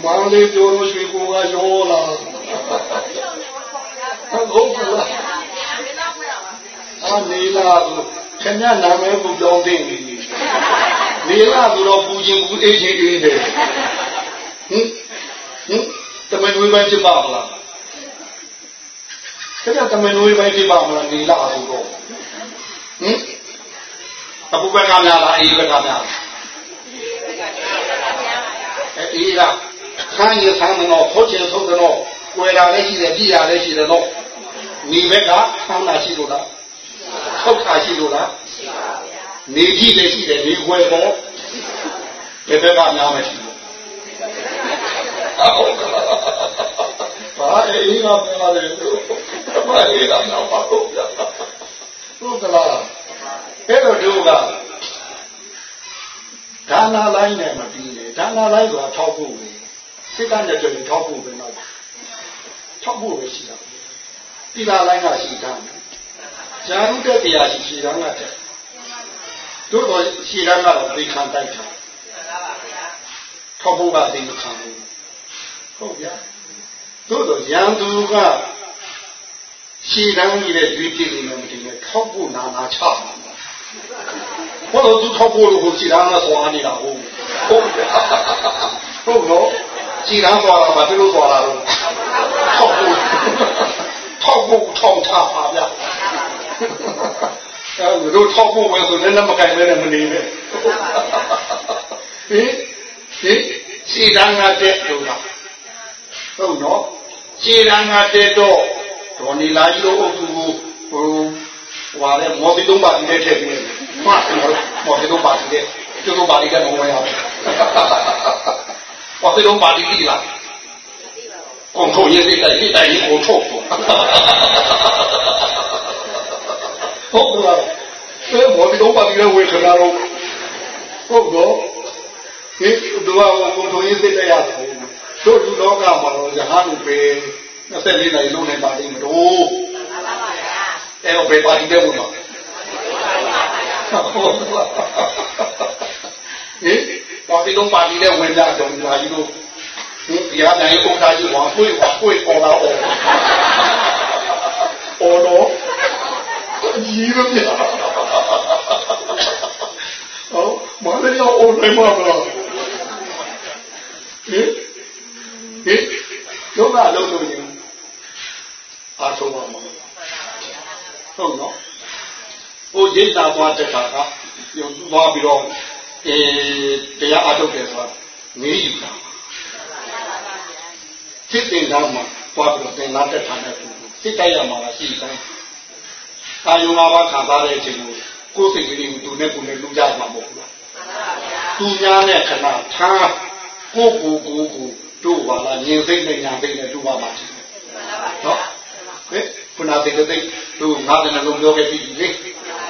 Speaker 2: မောင်းလေးပြောလို့ရွှေကိုကရောလာဟုတ်ကလားအနေလာဆိုခင်ဗျနာမည်ကိုပြောင်းသိနေပြီ နေလာဆိုတော့ပူခြင်းပူအေးခြင်းအေးတယ်ဟင်ဟင်တမန်ဝေးပိုင်းဖြစ်ပါမလားခင်ဗျတမန်ဝေးပိုင်းဖြစ်ပါမလားနေလာဆိုတော့ဟင်အပူဘက်ကများလားအေးဘက်ကများလားအေးလားခန်းရဆန်းတော့ခေါ်ချင်ဆုံးတော့ကွယ်တာလည်းရှိတယ်ပြည်တာလည်းရှိတယ်တော့နေဘက်ကဆန်းတာရှိလို့လားထောက်တာရှိလို့လား နေကြည့်လည်းရှိတယ်နေွယ်ပေါ့ဘယ်ဘက်ကများမရှိဘူးဟုတ်ကလားဘာအေးကပြောတယ်ဘာအေးကပြောပါဦးဗျာဟုတ်ကလားအဲ့တော့တို့ကဒါနာလိုင်းနဲ့မပြီးလေဒါနာလိုင်းဆိုတာထောက်ဖို့ပဲစိတ်ကနဲ့ကြည့်ထောက်ဖို့ပဲတော့ထောက်ဖို့ပဲရှိတာဒီလာလိုင်းကရှိတာဇာရုတဲ့တရားရှိရှိတာကတဲ့ တို့တော့ရှိတာကတော့ဒီခံတိုက်တာထောက်ဖို့ကဒီမခံဘူးဟုတ်ဗျာတို့တော့ရန်သူကရှည်တန်းကြီးတဲ့ရွေးပြည့်နေလို့မတင်နဲ့ထောက်ဖို့နာနာချမှာဘယ်လိုသူထောက်ဖို့လို့ရှည်တန်းကသွားနေတာဟုတ်ဟုတ်ဟုတ်တော့ရှည်တန်းသွားတာမဖြစ်လို့သွားတာတော့ထောက်ဖို့ထောက်ဖို့ထောက်ထားပါဗျာ အဲတို့ထောက်ဖို့ပဲဆိုလည်းမကင်မဲနဲ့မနေနဲ့ဟင်ဟင်ရှည်တန်းကတဲ့လို့လားဟုတ်နော်ခြေရန်ကတဲ့တော့ဒေါ်နီလာကြီးတို့အုပ်စုကိုဟိုဟွာလေမော်ဘီတုံးပါတီနဲ့ထည့်ပြီးမှတ်တယ်မော်ဘီတုံးပါတီနဲ့ကျွတ်တုံးပါတီကမဝင်ရဘူးမော်ဘီတုံးပါတီပြီလားကုန်ထုတ်ရေးတဲ့စိတ်တိုင်းကိုထုတ် ဟုတ်ကဲ့အဲမော်ဘီတုံးပါတီနဲ့ဝေခနာတော့ဟုတ်တော့ဒီတော့ကုန်ထုတ်ရေးစိတ်တရားတို့လူလောကမှာတော့ယဟန်ပဲ24နိုင်လုံးနိုင်ပါလိမ့်မလို့အဲ့တော့ဘယ်ပါတီတဲ့ဘုရားဟင်ပါတီတော့ပါတီတဲ့ဝင်ကြတော့ဒီလာကြီးတို့ဒီတရားနိုင်ဥက္ကဋ္ဌကြီးဝါပွေဝါပွေပေါ်လာအောင်အော်တော့ ကြီးရောပြဟောမလေးရောအိုနေမှာပါဟေးဟေးတို့ကလုံးလို့ယူအားထုတ်ပါမလို့ဟုတ်နော်ဟိုရိတ်သာသွားတက်တာကယူသွားပြီးတော့အဲတရားအားထုတ်တယ်ဆိုတာငေးယူတာစိတ်တင်တာမှာသွားပြီးတော့သင်္လာတက်တာနဲ့သူစိတ်တိုက်ရမှာလားရှိတိုင်း အာယုံ၅ပါးခံစားတဲ့အချိန်ကိုကိုယ်စိတ်ကလေးကိုသူနဲ့ကိုယ်နဲ့လူကြမှာမဟုတ်ဘူးလားသူများနဲ့ခဏထားကိုကိုကိုကိုတို့ပါလားညင်စိတ်နဲ့ညာစိတ်နဲ့တို့ပါမှာတယ်နော်ဟဲ့ခုနစိတ်စိတ်တို့ငါးတဲ့နှလုံးပြောခဲ့ပြီလေ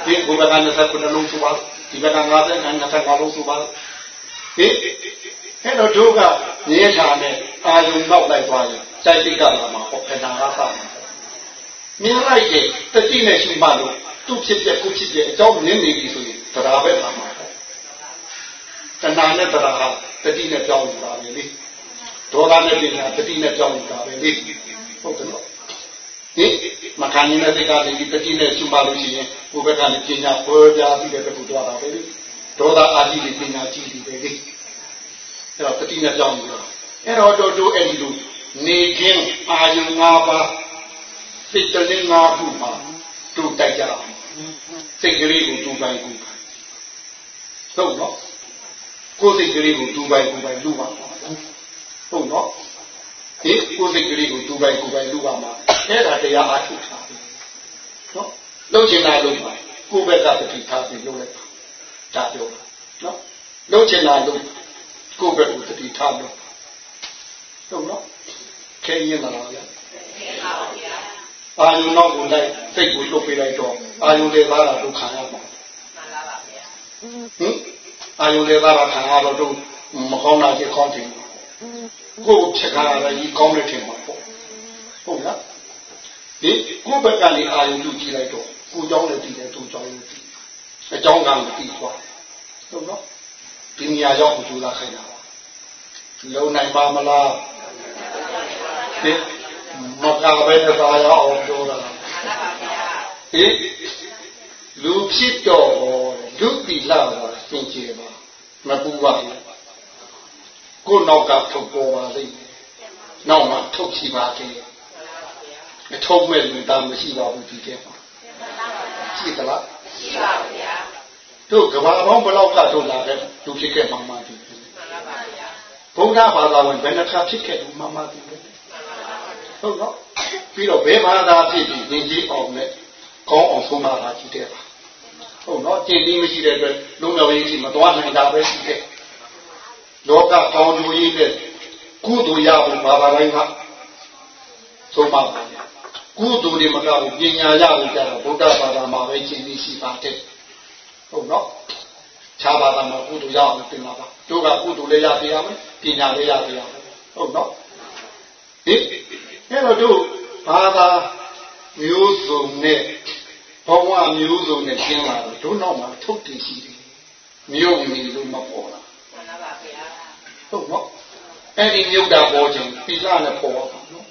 Speaker 2: ဒီဘုရားက29နှလုံးဆိုပါဒီဘက်က50နဲ့25လုံးဆိုပါဟင်အဲ့တော့တို့ကမြဲတာနဲ့အာယုံနောက်လိုက်သွားရင်စိုက်တိကလာမှာဟောခဏငါးပါမှာ မြင်လိုက်တဲ့တတိနဲ့ရှိမှလို့သူ့ဖြစ်ပြကိုဖြစ်ပြအကြောင်းမြင်နေပြီဆိုရင်တရားပဲလာမှာပေါ့တဏှာနဲ့တရားဟာတတိနဲ့ကြောင်းနေတာပဲလေဒေါသနဲ့ပညာတတိနဲ့ကြောင်းနေတာပဲလေဟုတ်တယ်နော်ဟင်မခံရင်တဲ့ကလည်းဒီတတိနဲ့ရှိမှလို့ရှိရင်ဘုဘကလည်းပညာပေါ်ပြပြီးတဲ့တခုတော့တာပဲလေဒေါသအာတိပညာကြည့်ပြီးပဲလေအဲ့တော့တတိနဲ့ကြောင်းနေတာအဲ့တော့တို့တို့အဲ့ဒီလိုနေခြင်းအာယု၅ပါး စိတ်တလင်း၅ခုမှာတို့တိုက်ကြအောင်စိတ်ကလေးကိုတူပိုင်ကူပိုင်ဟုတ်နော်ကိုယ်စိတ်ကလေးကိုတူပိုင်ကူပိုင်လူပါဟုတ်နော်ဒီကိုယ်စိတ်ကလေးကိုတူပိုင်ကူပိုင်လူပါမှာအဲ့ဒါတရားအားထုတ်တာနော်လုံးချင်တာလုံးပါကိုယ်ဘက်ကတတိထားပြီးလုပ်လိုက်ဒါပြောတာနော်လုံးချင်တာလုံးကိုယ်ဘက်ကိုတတိထားလို့ဟုတ်နော်ခဲရင်လာပါဗျာ အာယုံနောက်ကိုလိုက်စိတ်ကိုလွတ်ပေးလိုက်တော့အာယုံတွေသားတာဒုက္ခရမှာမှန်ပါပါဗျာဟင်အာယုံတွေသားတာခံရတော့တို့မကောင်းတာကြီးကောင်းတယ်ကိုယ်ချက်ကားရည်ကောင်းတဲ့ထင်မှာပေါ့ဟုတ်လားဒီကိုယ်ဘက်ကနေအာယုံလူကြည့်လိုက်တော့ကိုเจ้าလည်းကြည့်တယ်သူเจ้าလည်းကြည့်အเจ้าကလည်းကြည့်သွားဟုတ်နော်ဒီနေရာရောက်ကိုကြိုးစားခိုင်းတာပါလုံနိုင်ပါမလားဒီ မကပဲသာရအောင်ပြောတာဟင်လူဖြစ်တော့လူပြီလာတာသင်ကြယ်ပါမပူပါဘူးကိုနောက်ကထုတ်ပေါ်ပါလိမ့်မယ်နောက်မှထုတ်ချပါသေးအထုတ်မဲ့လူသားမရှိပါဘူးဒီထဲမှာရှိသလားရှိပါဘူးဗျာတို့ကဘာပေါင်းဘယ်လောက်ကထုတ်လာတဲ့လူဖြစ်ခဲ့မှမှဒီမှန်ပါဗျာဘုရားဘာသာဝင်ဘယ်နှခါဖြစ်ခဲ့ဘူးမှမှဒီ ဟုတ်နော်ပြီးတော့ဘယ်ဘာသာဖြစ်ပြီးသင်ကြီးအောင်နဲ့ကောင်းအောင်ဆုံးမတာကြည့်တဲ့ပါဟုတ်နော်ကျင့်ပြီးမရှိတဲ့အတွက်လုံးတော်ရေးကြီးမသွားနိုင်တာပဲရှိတဲ့လောကကောင်းကျိုးရေးတဲ့ကုသိုလ်ရဖို့ဘာသာတိုင်းကဆုံးမပါကုသိုလ်တွေမကဘူးပညာရဖို့ကြတော့ဗုဒ္ဓဘာသာမှာပဲကျင့်ပြီးရှိပါတယ်ဟုတ်နော်ခြားဘာသာမှာကုသိုလ်ရအောင်ပြင်လာပါတို့ကကုသိုလ်လည်းရပြရမယ်ပညာလည်းရပြရမယ်ဟုတ်နော်ဟင် အဲ့တော့တို့ဘာသာမျိုးစုံနဲ့ဘဝမျိုးစုံနဲ့ကျင်းလာတော့တို့နောက်မှာထုတ်တည်ရှိတယ်မြို့နေလို့မပေါ်လားမှန်ပါဗျာဟုတ်နော်အဲ့ဒီမြုပ်တာပေါ်ခြင်းသီလနဲ့ပေါ်ပါနော်မှန်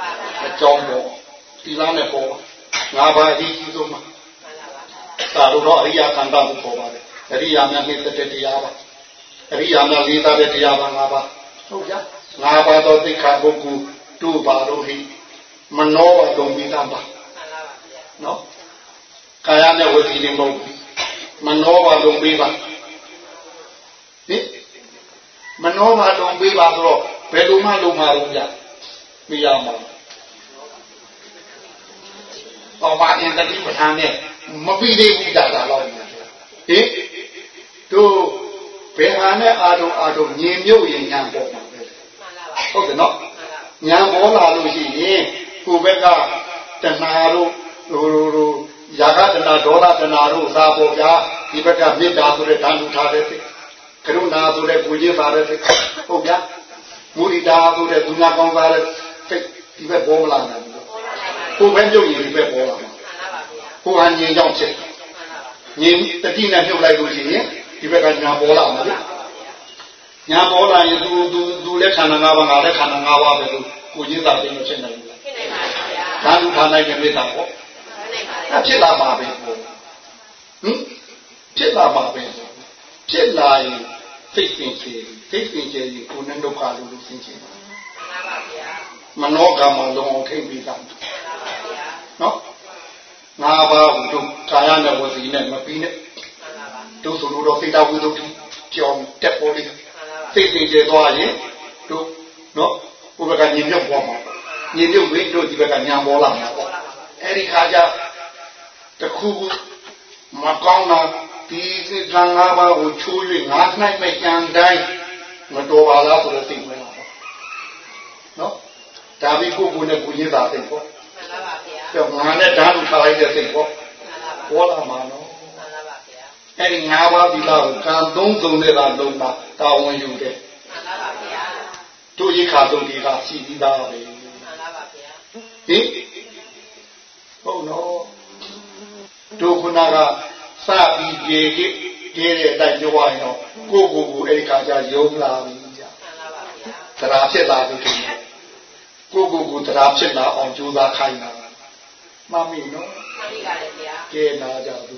Speaker 2: ပါဗျာအကြောင်းပေါ်သီလနဲ့ပေါ်ပါငါးပါးအကြီးကြီးဆုံးမှာမှန်ပါဗျာဒါလို့တော့အရိယာခန္ဓာကိုပေါ်ပါတယ်အရိယာများနှိမ့်တဲ့တရားပါအရိယာများလေးသားတဲ့တရားပါငါးပါးဟုတ်ကြငါးပါးသောသိက္ခာပုဂ္ဂိုလ် တို့ပါတော့ဟိမနောပါတုံပြီးသားပါနော်ကာယနဲ့ဝစီနေမဟုတ်မနောပါတုံပြီးပါဟင်မနောပါတုံပြီးပါဆိုတော့ဘယ်လိုမှလုံးမလုံးကြမရမှာတော့ပါရင်တတိပဋ္ဌာန်နဲ့မပြီးသေးဘူးဒါသာတော့ဟင်တို့ဘယ်ဟာနဲ့အာတုံအာတုံညင်မြုပ်ရင်ညာပေါ်မှာပဲဟုတ်တယ်နော် ညာပေါ်လာလို့ရှိရင်ကိုယ်ဘက်ကတဏှာတို့ဟိုလိုယာကတဏှာဒေါသတဏှာတို့သာပေါ်ကြဒီဘက်ကမေတ္တာဆိုတဲ့ဓာတ်လူထားတဲ့စိတ်ကရုဏာဆိုတဲ့ကိုကြီးစားတဲ့စိတ်ဟုတ်ဗျာမုဒိတာဆိုတဲ့သူများကောင်းစားတဲ့စိတ်ဒီဘက်ပေါ်မလာနိုင်ဘူးကိုယ်ပဲပြုတ်ရင်ဒီဘက်ပေါ်လာမှာကိုယ်ဟာညင်ကြောင့်ဖြစ်ညင်တတိနဲ့ပြုတ်လိုက်လို့ရှိရင်ဒီဘက်ကညာပေါ်လာမှာလေ ညာပေါ်လာရင်သူသူသူလက်ခန္ဓာ၅ပါးငါလက်ခန္ဓာ၅ပါးပဲလို့ကိုကြီးသာပြင်ဖြစ်နိုင်ဘူးဖြစ်နိုင်ပါဗျာဒါလူထားနိုင်တဲ့မေတ္တာပေါ့ဖြစ်နိုင်ပါဗျာဖြစ်လာပါပဲဟင်ဖြစ်လာပါပဲဖြစ်လာရင်စိတ်ပင်ချေစိတ်ပင်ချေရင်ကိုယ်နဲ့ဒုက္ခလို့လို့သိချင်ပါမှန်ပါဗျာမနောကမလုံးအောင်ထိမ့်ပြီးသားမှန်ပါဗျာနော်ငါးပါးတို့ကာယနဲ့ဝစီနဲ့မပြီးနဲ့တို့ဆိုလို့တော့စိတ်တော်ဝိသုဒ္ဓိကြောင်းတက်ပေါ်လိ စိတ်စိတ်ကျသွားရင်တို့နော်ဘုရားကညင်မြုပ်ပေါ်မှာညင်မြုပ်ပြီးတို့ဒီဘက်ကညာပေါ်လာမှာပေါ့အဲ့ဒီခါကျတခုခုမကောင်းတာဒီစိတ်ကံ၅ပါးကိုချိုး၍ငါနိုင်မဲ့ကြံတိုင်းမတော်ပါလားဆိုတော့သိဝင်လာပေါ့နော်ဒါပြီးကိုယ်ကိုယ်နဲ့ကိုယ်ရင်းတာသိပေါ့မှန်ပါပါဗျာပြောငါနဲ့ဓာတ်လူထားလိုက်တဲ့သိပေါ့မှန်ပါပါပေါ်လာမှာနော်မှန်ပါပါဗျာ အဲ့ဒီ၅ပါးဒီလားကိုကံသုံးစုံနဲ့သာလုံးတာတာဝန်ယူတယ်မှန်ပါပါဗျာတို့ရိခါသုံးဒီကစီပြီးသားပဲမှန်ပါပါဗျာဟင်ဟုတ်နော်တို့ခုနကစပြီးကြေကြေကြေတဲ့အတိုင်းပြောရရင်တော့ကိုကိုကိုအဲ့ဒီခါကျယုံလာပြီကြာမှန်ပါပါဗျာတရားဖြစ်လာပြီကိုကိုကိုတရားဖြစ်လာအောင်ကြိုးစားခိုင်းတာမှတ်မိနော်မှတ်မိပါတယ်ဗျာကဲနာကြသူ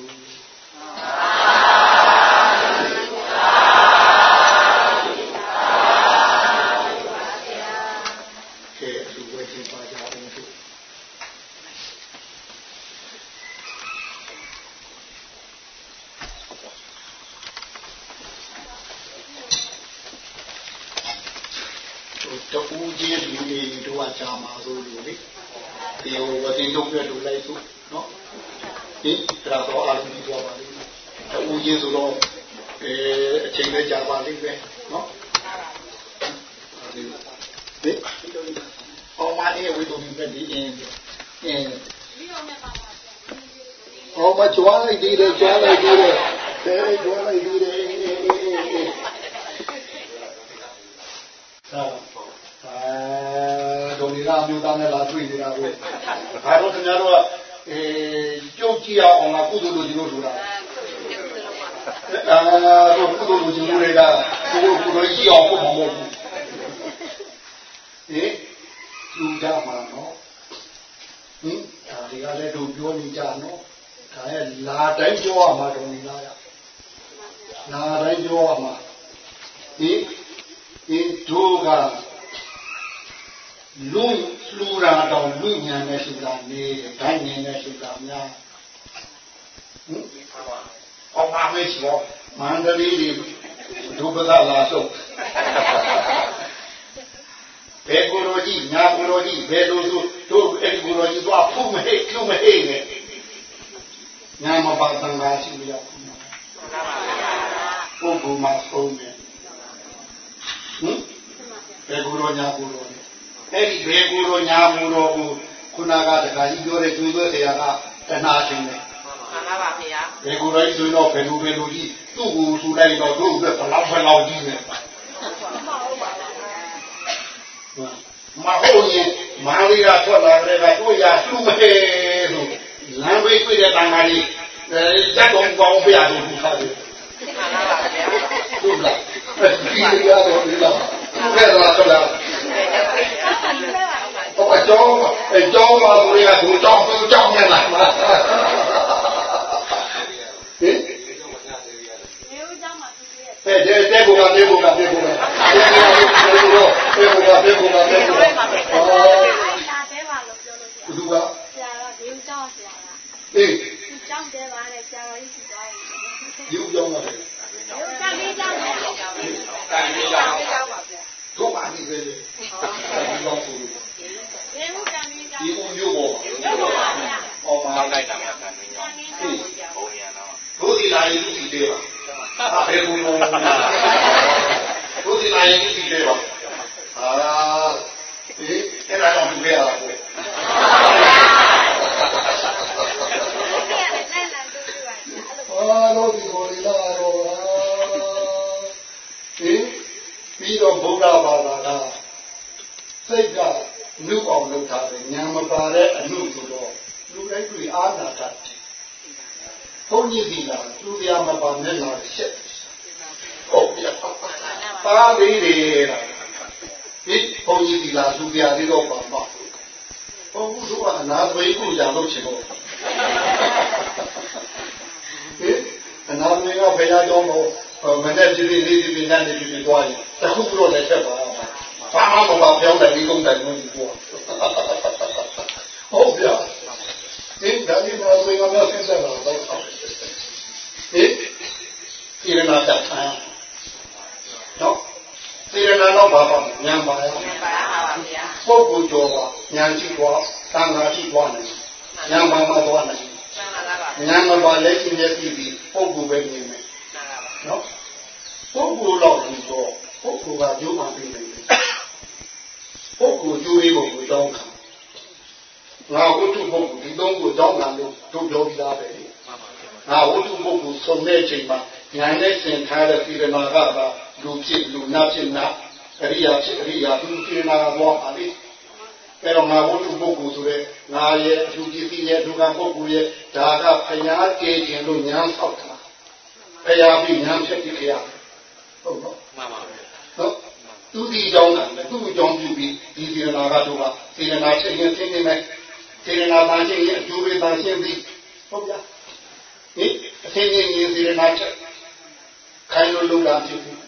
Speaker 2: ဒီဟိုဝတိတုတ်ပြတို့လိုက်စုနော်ဒီဒါတော့အားလုံးပြီးသွားပါ လိမ့်မယ်တူကြီးဆိုတော့အဲအချိန်လေးကြာပါလိမ့်မယ်နော်ဒီအောင်မအေးဝိတုံပြဒီအင်းအင်းအောင်မကြွားလိုက်သေးတယ်ကြွားလိုက်သေးတယ်တဲကြွားလိုက်သေးတယ်ဟာအဲဒုံဒီလာမျိုးသားနဲ့လာတွေ့နေတာပဲဘာလို့ခင်ဗျားတို့ကအဲကြုတ်ကြည့်အောင်ငါကုသိုလ်လိုချင်လို့ဆိုတာ အာတို့ကုသိုလ်လိုချင်လို့တွေကကိုယ်ကိုယ်ကြီးအောင်ကိုမဟုတ်ဘူးဟင်လူကြမှာနော်ဟင်ဒါတွေကလည်းတို့ပြောနေကြနော်ဒါရဲ့လာတိုင်းပြောရမှာဒုံဒီလာရလာတိုင်းပြောရမှာဟင်ဒီတို့ကလူလူရာတော်လူညာနဲ့ရှိတာနေဒိုင်းနေနဲ့ရှိတာများဟင် အော်ပါမေးချောမန္တလေးဒီဒုပဒလာဆုံးဘယ်ကိုလိုကြီးညာကိုလိုကြီးဘယ်လိုဆိုတို့အဲ့ကိုလိုကြီးတော့ဖုမဟိကျုမဟိနဲ့ညာမပါတန်ခါရှိရခုနပုဂ္ဂိုလ်မှာဆုံးတယ်ဟင်ဘယ်ကိုလိုညာကိုလိုအဲ့ဒီဘေကူတော်ညာမူတော်ကိုခုနကတခါကြီးပြောတဲ့ကျွေးသွဲဆရာကတဏှာရှင်တယ် မှန်ပါပါခင်ဗျာဘေကူတော်ကြီးဆိုတော့ဘယ်လိုဘယ်လိုကြီးသူ့ကိုထူလိုက်တော့တို့ကဘလောက်ဘလောက်ကြီးနေမဟုတ်ရင်မာရီကထွက်လာတဲ့ကတို့ရလှူမဟဲလို့လမ်းဘေးတွေ့တဲ့တန်ခါကြီးအဲဇက်တော်ကောင်းပြရလို့ထူထားတယ်မှန်ပါပါဗျာဟုတ်လားဒီရတော့ဒီလားဘယ်လာတော့လားဟောအကျောင်းအကျောင်းမှာသူတွေကသူကြောင်းသူကြောင်းနေတာမှာဟင် တဲ့တဲ့တဲ့ဘုရားတဲ့ဘုရားတဲ့ဘုရားတဲ့ဘုရားတဲ့ဘုရားတဲ့ဘုရားတဲ့ဘုရားဟော
Speaker 3: လာတဲ့ပါလို့ပြောလို့ရှိ
Speaker 2: ရင်ဘုရားဆရာကဒီကျောင်းဆရာကအေးဒီကျောင်းတဲ့ပါလေဆရာတော်ကြီးရှိသွားတယ်ဒီကျောင်းပါလေဒီကျောင်းလေးကျောင်းတယ်ကျောင်းလေးကျောင်းလေးကျောင်းပါဗျာတို့ပါနေပဲလေဒီကျောင်းဆိုလို့ဒီဦးကံလေးကျောင်းဒီဦးမျိုးပေါ်မျိုးပေါ်ပါဗျာဟောပါလိုက်တာကံလေးကျောင်းဘုံရတော့တို့ဒီလာရင်ဒီသေးပါ ဘယ်လိုလဲတို့ဒီလာရင်ဒီသေးပါအာဒီအဲ့ဒါတော့ပြရတာပေါ့အာလို့ဒီကိုလာတော့ဟင်ပြီးတော့ဗုဒ္ဓဘာသာကစိတ်ကနုအောင်လုပ်တာပဲညာမပါတဲ့အနုဆိုတော့လူတိုင်းတွေ့အာနာတတ်ဘုန်း ကြီးဒီလားသူပြမပါနဲ့လာရှက်ဟုတ်ပြပါသေးတယ်ဒီဘုန်းကြီးဒီလားသူပြသေးတော့ပါပါဘုန်းကြီးကအနာသွေးကိုကြာလို့ချင်တော့ဟင်အနာသွေးကဘယ်ရကြောင်းတော့မနဲ့ပြည်ပြည်လေးပြည်ပြည်နဲ့ပြည်ပြည်သွားရင်တခုခုတော့လည်းချက်ပါဘာမှမပါပြောင်းတယ်ဒီကုန်းတယ်လို့ပြောဟုတ်ဗျာဒီဒါလေးတော့ပင်ကမြောက်ဆင်းသက်လာတော့ ဟေးဒီရနာတတ်ခံနော်ဒီရနာတော့ဘာပါညံပါရညံပါပါဗျာပုဂ္ဂိုလ်ကျော်ပါညံကြည့်သွားတန်ခါကြည့်သွားတယ်ညံပါမှသွားတယ်ညံမပါလက်ရှိလက်ပြီးပြီးပုဂ္ဂိုလ်ပဲနေမယ်နော်ပုဂ္ဂိုလ်တော့ဒီတော့ပုဂ္ဂိုလ်ကကျိုးမှပြီးနေတယ်ပုဂ္ဂိုလ်ကျိုးရေးဖို့ကိုတောင်းခံငါဝတ္ထုပုဂ္ဂိုလ်ဒီသုံးကိုတောင်းခံလို့တို့ပြောပြီးသားပဲ ငါဝတ္ထုပုဂ္ဂိုလ်ဆုံးတဲ့အချိန်မှာညာနဲ့သင်ထားတဲ့ပြည်နာကပါလူဖြစ်လူနာဖြစ်နာအရိယာဖြစ်အရိယာသူပြည်နာကတော့ပါလိအဲ့တော့ငါဝတ္ထုပုဂ္ဂိုလ်ဆိုတဲ့ငါရဲ့အထူးကြီးကြီးရဲ့ဒုက္ခပုဂ္ဂိုလ်ရဲ့ဒါကဖျားကြည်ခြင်းလို့ညာဆောက်တာဖျားပြီးညာဖြစ်ပြီးခရဟုတ်တော့မှန်ပါဗျာဟုတ်သူဒီကြောင်းကသူ့ကြောင်းပြုပြီးဒီပြည်နာကတော့ကပြည်နာချင်းချင်းချင်းနဲ့စေရနာတန်ရှင်းရဲ့အကျိုးပေးတန်ရှင်းပြီးဟုတ်လား ဟင်အသိဉာဏ်ရည်စေရနာချက်ခိုင်လို့လုံတာဖြစ်ပြီး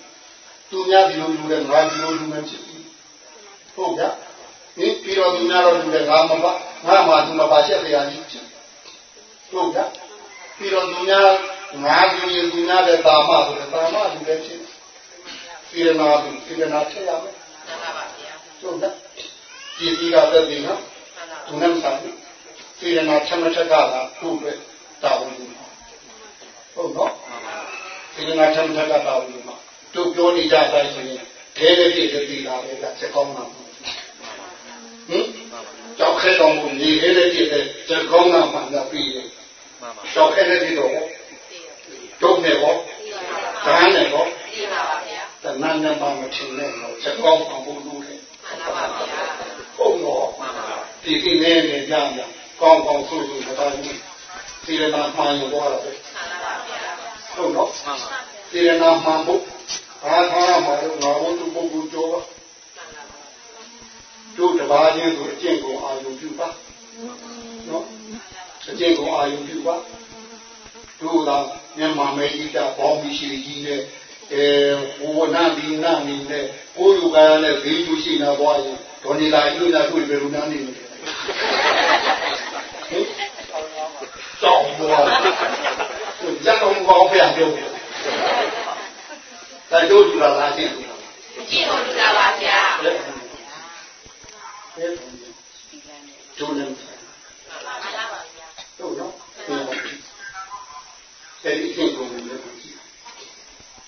Speaker 2: သူများဒီလိုလူတဲ့ငါဒီလိုလူမှဖြစ်ပြီးဟုတ်ကြဟင်ပြီးတော့သူများတော့လူတဲ့ငါမပါငါမှသူမပါချက်တရားကြီးဖြစ်ဟုတ်ကြပြီးတော့သူများငါဒီလိုသူများတဲ့တာမဆိုတဲ့တာမလူလည်းဖြစ်စေရနာသူစေရနာချက်ရမယ်မှန်ပါဗျာဟုတ်ကြကြည်ပြီးတော့တဲ့နော်သူနဲ့ဆိုင်စေရနာချက်မချက်ကသာသူ့အတွက်တာဝန်ယူ ဟုတ်နော်စေရနာချက်မချက်ကတာဝန်ယူမှာတို့ပြောနေကြတိုင်းဆိုရင်ခဲတဲ့ပြည့်တဲ့ဒီလာပဲကချက်ကောင်းမှာဟင်ကြောက်ခဲတော်မူနေခဲတဲ့ပြည့်တဲ့ချက်ကောင်းတာမှန်တာပြီးတယ်ကြောက်ခဲတဲ့ဒီတော့တို့နေပေါ့ဒါနဲ့ပေါ့တဏှာနဲ့မှမထင်နဲ့တော့ချက်ကောင်းအောင်ဖို့လုပ်တယ်မှန်ပါဗျာဟုတ်တော့မှန်ပါဒီကိနေနေကြမှာကောင်းကောင်းဆိုလို့ဒါကြီးစေရနာမှန်ရောတော့ပဲ ဟုတ်တော့စေရနာမှန်ဖို့အားထားရမှာလို့ငါဝတ္ထုပုဂ္ဂိုလ်ကျော်ပါတို့တပါးချင်းဆိုအကျင့်ကိုအာရုံပြုပါနော်အကျင့်ကိုအာရုံပြုပါတို့ကမြန်မာမေကြီးတာပေါင်းပြီးရှိကြီးနဲ့အဲဘဝနာဒီနာနေနဲ့ကိုယ်ယူကားနဲ့ဘေးကျူရှိနေသွားရင်ဒေါ်နေလာအိလာတွေ့ပဲလူနာနေတယ်ကြောက်တော့ ကြက်တော့ဘောင်းပြန်ပြောတယ်ဒါတို့လူလာလားရှင်းလူလား
Speaker 3: ရှင်းလို့လူလာပါဗျာ
Speaker 2: ကျိုးနေတယ်ဟုတ်နော်အဲဒီအကျင့်ကုန်လည်းကြည့်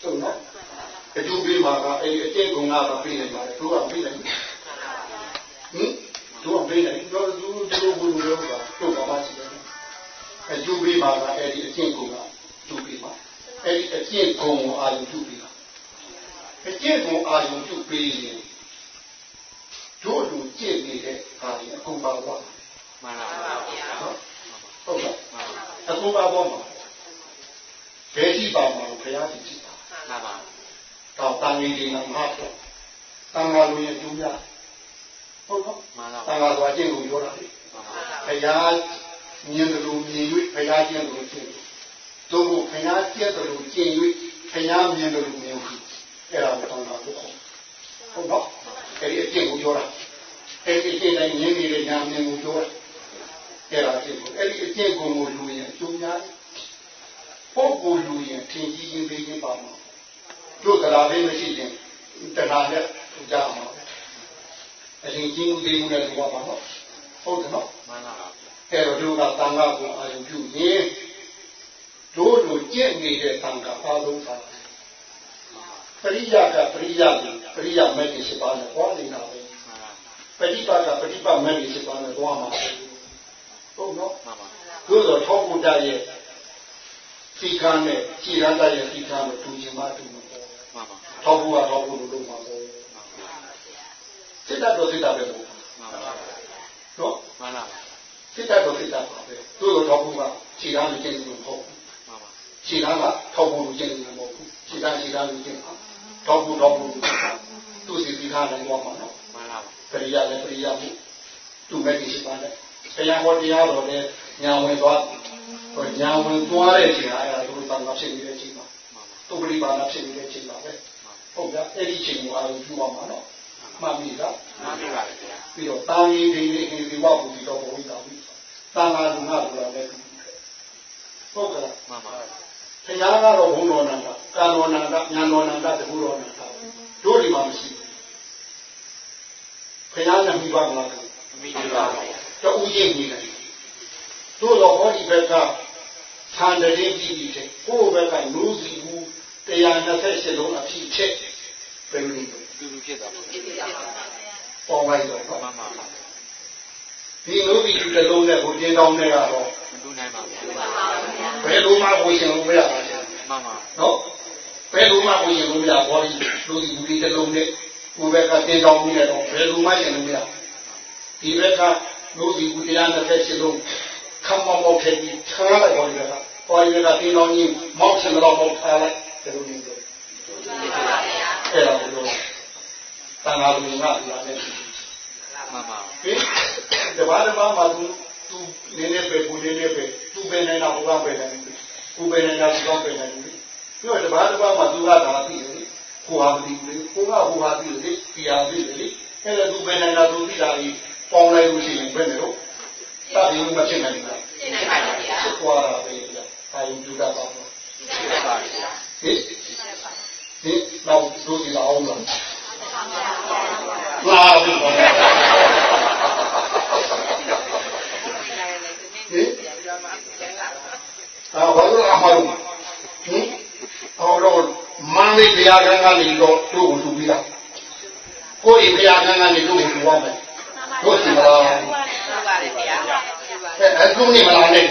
Speaker 2: ဟုတ်နော်အကျိုးပေးမှာကအဲဒီအကျင့်ကုန်ကတော့ပြီးနေပါတယ်သူကပြီးနေဟင်သူကပြီးနေတော့သူတို့ဘုလိုတော့တော့ပါပါစီတယ် အကျိုးပေးမှာကအဲဒီအကျင့်ကုန်ကကျိုးပေးမှာအဲဒီအကျင့်ကုန်ကိုအာရုံပြုပေးတာအကျင့်ကုန်အာရုံပြုပေးရင်တို့လူကျင့်နေတဲ့ဟာဒီအကုန်ပါသွား
Speaker 3: မှန်ပါဗျာ
Speaker 2: ဟုတ်ကဲ့အကုန်ပါသွားမှာဘယ်ရှိပါမှာဘုရားရှိရှိပါမှန်ပါတော့တန်ကြီးတွေနဲ့မှာတော့တန်ဃာလူရဲ့ကျူးရဟုတ်တော့မှန်ပါတန်ဃာဆိုအကျင့်ကိုပြောတာလေဘုရား မြင်တယ်လို့မြင်၍ဘုရားကျင့်တယ်လို့ကျင့်သို့မဟုတ်ဘုရားကျင့်တယ်လို့ကျင့်၍ဘုရားမြင်တယ်လို့မြင်ဘူးအဲ့ဒါကိုတန်ဃာလို့ခေါ်ဟုတ်တော့အဲ့ဒီအကျင့်ကိုပြောတာအဲ့ဒီအကျင့်တိုင်းမြင်နေတဲ့ညာမြင်ကိုပြောတာအဲ့ဒါအကျင့်ကိုအဲ့ဒီအကျင့်ကိုလူရင်အကျိုးများတယ်ပုဂ္ဂိုလ်လူရင်ထင်ကြီးရင်သိရင်ပါမှာတို့ကလာလေးမရှိရင်တဏှာနဲ့ကြမှာအရင်ကြီးမှုသိမှုနဲ့ပြောပါတော့ဟုတ်တယ်နော်မှန်ပါပါ အဲ့တော့တို့ကတန်ခါကိုအာရုံပြုရင်တို့တို့ကြင့်နေတဲ့တန်ခါအားလုံးပါပရိယကပရိယကိုပရိယမဲ့ကြီးစပါးနဲ့ဟောနေတာပဲပฏิပါကပฏิပါမဲ့ကြီးစပါးနဲ့သွားမှာဟုတ်နော်မှန်ပါတို့တော့ထောက်ဖို့တရဲ့စီကံနဲ့ခြေရတဲ့ရဲ့စီကံကိုတူချင်မှတူမှာပေါ့မှန်ပါထောက်ဖို့ကထောက်ဖို့လို့လုပ်မှာပေါ့စိတ်တော်စိတ်တော်ပဲပေါ့မှန်ပါနော်မှန်ပါ စိတ်တော်စိတ်တော်ပါပဲတို့တော့ထောက်ဖို့ကခြေရတဲ့ကျင့်လို့ပေါ့မှန်ပါခြေရကထောက်ဖို့လို့ကျင့်လို့မဟုတ်ဘူးခြေရခြေရလို့ကျင့်တာထောက်ဖို့ထောက်ဖို့လို့သူစီစီကားလည်းတော့မှာနော်မှန်ပါပရိယလည်းပရိယမှုသူမဲ့ကြီးရှိပါနဲ့တရားဟောတရားတော်လည်းညာဝင်သွားဟိုညာဝင်သွားတဲ့အချိန်အားအဲ့ဒါတို့ဘာမှဖြစ်နေတဲ့အချိန်ပါတုပ္ပလိပါဏဖြစ်နေတဲ့အချိန်ပါပဲဟုတ်ကဲ့အဲ့ဒီချိန်ကိုအားလုံးကျူအောင်ပါနော်မှတ်ပြီလားမှတ်ပြီပါဗျာပြီးတော့တာငီဒီဒီဒီဝဘူဒီတော့ဘုရားပြီတာ ငါလူငါလူလာလည်းဟုတ်ကဲ့
Speaker 3: မှန်ပါ
Speaker 2: ဘုရားကတော့ဘုံတော်နန္ဒကာတော်နန္ဒညာတော်နန္ဒတကူတော်နန္ဒတို့ဒီမှာမရှိဘူးဘုရားနဲ့မိပါမလား
Speaker 3: မိပါပါဗျာ
Speaker 2: တူချင်းကြီးတယ်တို့တော့ဟောဒီဘက်ကသံတရင်ကြည့်ပြီးတဲ့ကိုယ့်ဘက်ကနူးစီဘူး128လုံးအဖြစ်ချက်ဘယ်လိုလဲ
Speaker 3: တူတူဖြစ်သွားပါ
Speaker 2: ပေါ်လိုက်တော့
Speaker 3: မှ
Speaker 2: နော်
Speaker 3: န်ပါပါ
Speaker 2: ဒီနူးစီတစ်လုံးနဲ့ကိုကျင်းတောင်းတဲ့ကတော့
Speaker 3: မတူနိုင်ပါဗျာ
Speaker 2: ဘယ်လိုမှကိုရှင်လို့မရပါဘူး
Speaker 3: မှန်ပါ
Speaker 2: နော်ဘယ်လိုမှကိုရှင်လို့မရဘောဒီလူဒီဘူးဒီတစ်လုံးနဲ့ကိုယ့်ဘက်ကကျင်းတောင်းပြီးတော့ဘယ်လိုမှရှင်လို့မရဒီဘက်ကနူးစီဘူး128လုံးခမမောက်ဖြစ်ပြီးထားလိုက်ပါလေကပေါ်ရကတင်းတော်ကြီးမောက်စင်တော့မောက်ထားလိုက်တယ်လို့နေတယ်အဲ့ဒါလို့တန်ဃာလူငါလာတယ်
Speaker 3: မှန်ပါ
Speaker 2: ဟင် တဘာတဘာမှာသူသူနည်းနည်းပဲကိုနည်းနည်းပဲသူပဲနေတာဘုရားပဲနေတယ်ကိုပဲနေတာဘုရားပဲနေတယ်ပြီးတော့တဘာတဘာမှာသူကဒါသိတယ်ကိုဟာမသိဘူးကိုကဟိုဟာသိတယ်တရားသိတယ်အဲ့ဒါသူပဲနေတာသူသိတာကြီးပေါင်းလိုက်လို့ရှိရင်ဘယ်နဲ့တော့တတ်ရင်မဖြစ်နိုင်ဘူး
Speaker 3: ရှင်းနိုင်ပါဗျာ
Speaker 2: ဖြစ်သွားတာပဲကြာအာယုဒုဒ္ဒပါဘ
Speaker 3: ရှင်းပါဗျာ
Speaker 2: ဟင်ဟင်တော့ဒုတိယအောင်လားလာပြီပါဟင် အာဘာလို့အမှားလို့ဟင်အော်တော့မန္တိဘုရားကံကနေတော့တို့ကိုသူပြီးတာကိုယ်ဘုရားကံကနေတို့ကိုသူရမယ်တို့စီမလား
Speaker 3: ဟုတ်ပါတယ်ဗျာ
Speaker 2: အဲအခုနေမလားနဲ့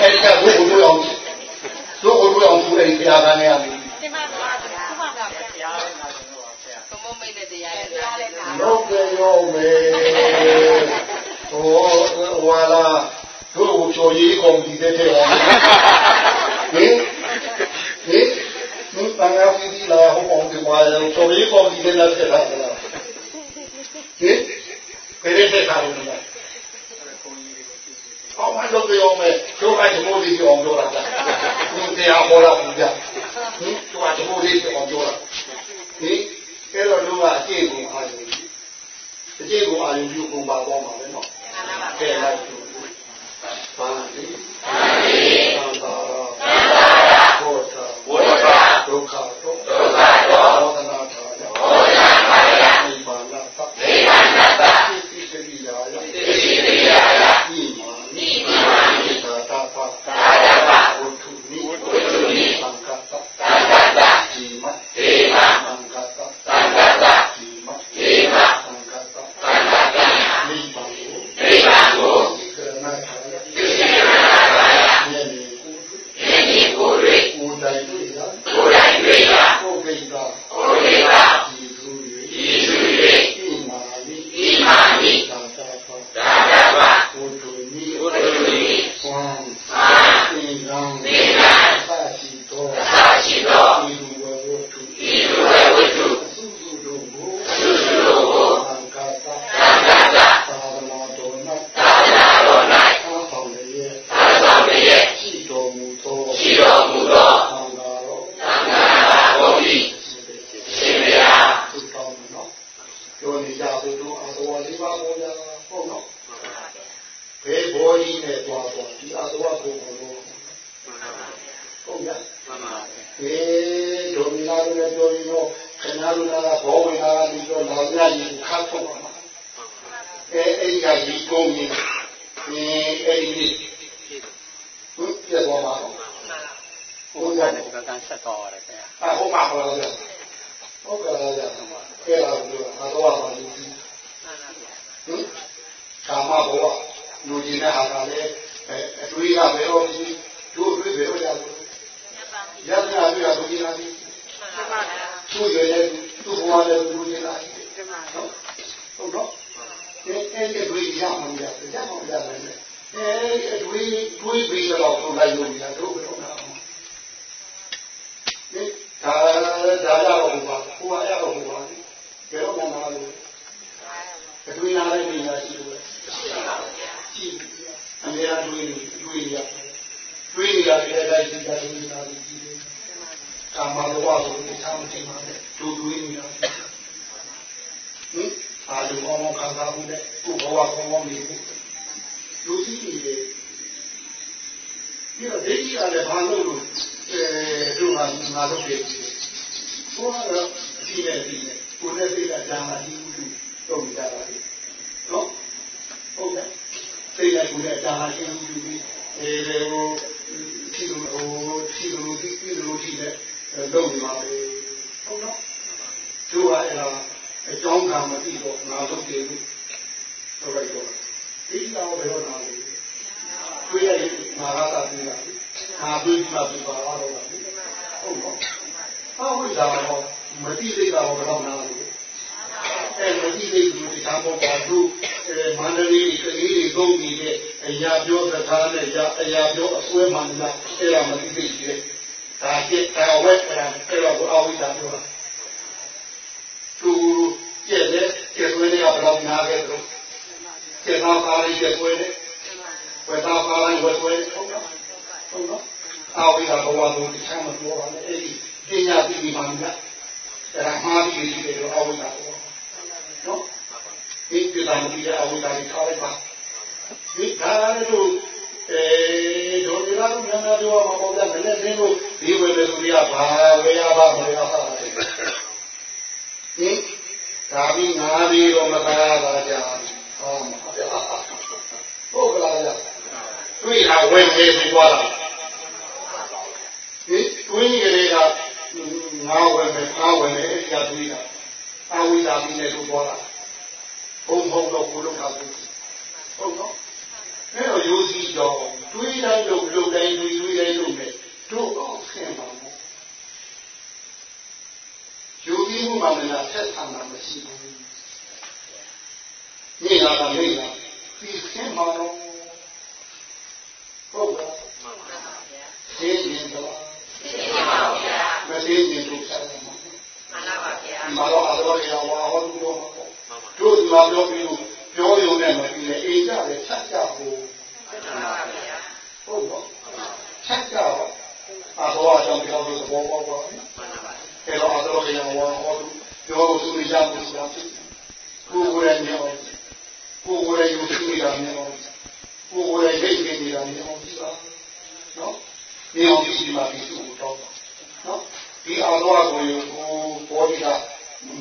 Speaker 2: အဲဒီကတို့ကိုတို့အောင်တို့ကိုတို့အောင်သူအဲဒီဘုရားကံနဲ့ကနေ
Speaker 3: ဘုံမိတ်တဲ့တရားရဲ့တရားလေးက
Speaker 2: လောကရောမေဟောဝါလာ တို့ကိုဖြော်ရေးကုန်ဒီတဲ့တဲ့ဟင်ဟင်ဟင်နင်တန်ခါပြီးဒီလာဟောအောင်ဒီမှာဖြော်ရေးကုန်ဒီတဲ့လက်ထက်လာလားဟင်ဘယ်ရဲ့တဲ့ခါလို့လဲဟောမလောကရောမေတို့ကဒီမိုးလေးပြောင်းပြောတာလားဒီတရားဟောလာဘူးဗျဟင်တို့ကဒီမိုးလေးပြောင်းပြောတာဟင်အဲ့တော့တို့ကအကျင့်ကိုအားယူအကျင့်ကိုအားယူပြီးပုံပါသွားမှာပဲနော်ကဲလိုက် သူပါဠိပါဠိသံဃာရဘုရားဘုရားဒုက္ခတော့ဒုက္ခတော့ဘောဓနာထာယဘောဓနာထာယနိဗ္ဗာန်သနိဗ္ဗာန်သသိသိတိယာယသိသိတိယာယဤမာနိမာနိသာတပသာတပဝုထုနိဝုထုနိသံဃတသံဃတဒီမဒီမသံဃတသံဃတဒီမဒီမသံဃတသံဃတနိဗ္ဗာန်ကိုနိဗ္ဗာန်ကိုကရဏထာယသိသိယာယယနေ့ကိုယနေ့ကိုရေကိုယ်တိုင်တွေ့ရာကိုယ်တိုင်တွေ့ရာကိုယ်ကိစ္စကိုယ်ကိစ္စဒီသူ၍ဒီသူ၍ဤမာနိဤမာနိသာတပသာတပဝုထုနိဝုထုနိသံသံသင်္ကံသင်္ကံသရှိသောသရှိသောဤလူဝဝုထုဤလူဝဝုထုအစုစုတို့ကိုအစုစုတို့ကိုသံဃာတသံဃာတသာသနာတော်၌သာသနာတော်၌သာဆောင်လျက်သာဆောင်လျက်ရှိတော်မူသောရှိတော်မူသောသံဃာတော်သံဃာတော်ဘုရားရှင်ဗျာသုတောင်းနော်ပြောနေကြဘူးတို့အတော်လေးပါဘုရားဟုတ်နော်ဘယ်ဘောကြီးနဲ့တွားတော့ဒီအတော်ကိုဘုရားဟုတ်ရ
Speaker 3: မှန်ပါေ
Speaker 2: ဒိုမီနာလည်းပြောပြီးတော့ခဏလူနာဘောဝင်လာပြီးတော့လာကြရင်ခတ်ထုတ်ပါမှာအဲအဲ့ဒီကဒီကုန်းကြီးအဲအဲ့ဒီ ဟုတ်ပြသွားပါတော့ဟုတ်ရတယ်
Speaker 3: ကကန်ဆက်တော်ရတယ်ဗျာ
Speaker 2: အဟုတ်ပါပါလားဟုတ်ကဲ့လားအဲ့ဒါပြောအတော့ပါလို့ဟင်ကာမဘောလူကြီးနဲ့ဟာကလည်းအတွေးကဘယ်တော့ဒီတို့တွေဘယ်တော့ရလို့ရရရရလူကြီးလားသူ့ရဲ့သူ့ဘဝနဲ့လူကြီးလားဟုတ်ဟုတ်တော့အဲအဲ့ဒီတွေးရမှမရဘူးရမှမရတ ယ်အဲတွေးတွေးပြီးတော့ဆုံးလိုက်လို့ရတော့ဘယ်တော့မှဒီဒါဒါရတော့ဘာကိုရတော့ဘာဘယ်တော့မှမလာဘူးအတွေ့အကြုံလည်းပညာရှိလို့ရှိအများတွေးတွေးရတွေးရတယ်လည်းဒီကနေ့နားကြည့်တယ်ကာမဘဝကိုသိချမ်းသိမှာလေဒူတွေးနေတာဟင်အာလူကောင်းခံစားမှုနဲ့ကိုဘဝကောင်းကောင်းနေဘူး လူကြီးတွေပြီးတော့ဒိဋ္ဌိကလည်းဘာလို့လို့အဲတို့ကငါတို့ပြေဘုရားတော့ဒီနဲ့ဒီနဲ့ကိုယ်နဲ့သိတာဒါမှဒီဥဒုတော့ကြတာလေနော်ဟုတ်ကဲ့သိလိုက်ကိုယ်နဲ့ဒါမှဒီဥဒုဒီအဲဟိုဒီလိုဟိုဒီလိုဒီလိုဒီနဲ့လုံးနေပါလေဟုတ်နော်တို့ကအဲ့ဒါအကြောင်းကမသိတော့ငါတို့ပြေလို့ဆိုလိုက်တော့ ဒီတော့ဘယ်တော့နာလဲတွေ့ရရင်ငါကသာပြီးတာငါတွေ့မှပြပါတော့တာဟုတ်နော်ဟောဝိဇ္ဇာတော့မတိသိတာတော့ဘယ်တော့နာလဲအဲမတိသိဘူးဒီသာဘောပါတို့အဲမန္တလေးကလေးတွေသုံးနေတဲ့အရာပြောစကားနဲ့အရာပြောအစွဲမှန်လားအဲ့ဒါမတိသိရဲ့ဒါပြည့်တော်ဝဲအဲ့ဒါကိုအဝိဇ္ဇာပြောတာသူကျက်တဲ့ကျက်ဆွဲတွေကဘယ်တော့နာခဲ့တယ် ကျက်သားပါလေးကျက်ဆွဲတဲ့ဝက်သားပါလေးဝက်ဆွဲဟုတ်နော်ဟုတ်နော်အဝိဇ္ဇာဘဝကိုတခြားမပြောပါနဲ့အဲ့ဒီပညာသိပြီးမှမလားအဲ့ဒါမှားပြီးရှိတယ်လို့အဝိဇ္ဇာပြောနော်ဒီပြတာမပြီးတဲ့အဝိဇ္ဇာကိုထားလိုက်ပါဒီဒါတို့အဲဒုတိယလူများများပြောမှာပေါ့ဗျာမနေ့ကင်းလို့ဒီဝယ်လေသူတွေကဘာဝယ်ရပါမလဲဟာဟင်ဒါပြီးငါးပြီးတော့မသားပါကြ ဟောမှာဗျာဟုတ်ကလားဗျာတွေ့တာဝယ်မယ်ပြီးသွားတာဒီတွင်းကလေးကငါဝယ်မယ်ငါဝယ်မယ်အဲ့ဒီကတွေ့တာအဝိဒါပြီးနေလို့သွားတာဘုံဘုံတော့ကိုလုံးတာဘူးဟုတ်နော်အဲ့တော့ရိုးစီတော့တွေးတိုင်းလို့လုံတိုင်းတွေးတွေးတိုင်းလို့နဲ့တို့အောင်ဆင်းပါမို့ရိုးစီမှုမှလည်းဆက်ဆံတာမရှိဘူး နေလာတာနေလာပြီးဆင်းပါတော့ဟုတ်ကဲ့မှန်ပါဗျာရှင်းရင်တော့ရှင်းပါဗျာမရှင်းရင်တို့ဆက်ပါမှန်ပါဗျာမတော်အတော်ရဝါဟောလို့တို့ဒီမှာပြောပြီးပြောရုံနဲ့မပြီးလေအေးကြတယ်ဆက်ကြဖို့ဟုတ်တော့ဆက်ကြတော့အတော်အကြောင်းပြောလို့သဘောပေါက်ပါဘူးအဲ့တော့အတော်ရဝါဟောလို့ပြောလို့သူရမှုဆိုတာကိုယ်ကိုယ်ရဲ့မျိုး ကိုယ်ကိုယ်ရဲ့ယူရှိနေတာမျိုးကိုယ်ကိုယ်ရဲ့ရိတ်နေတာမျိုးဆိုတာနော်ဒီအောင်ကြည့်ပါပြီသူ့ကိုတော့နော်ဒီအတော်ကိုကိုဘောဒီက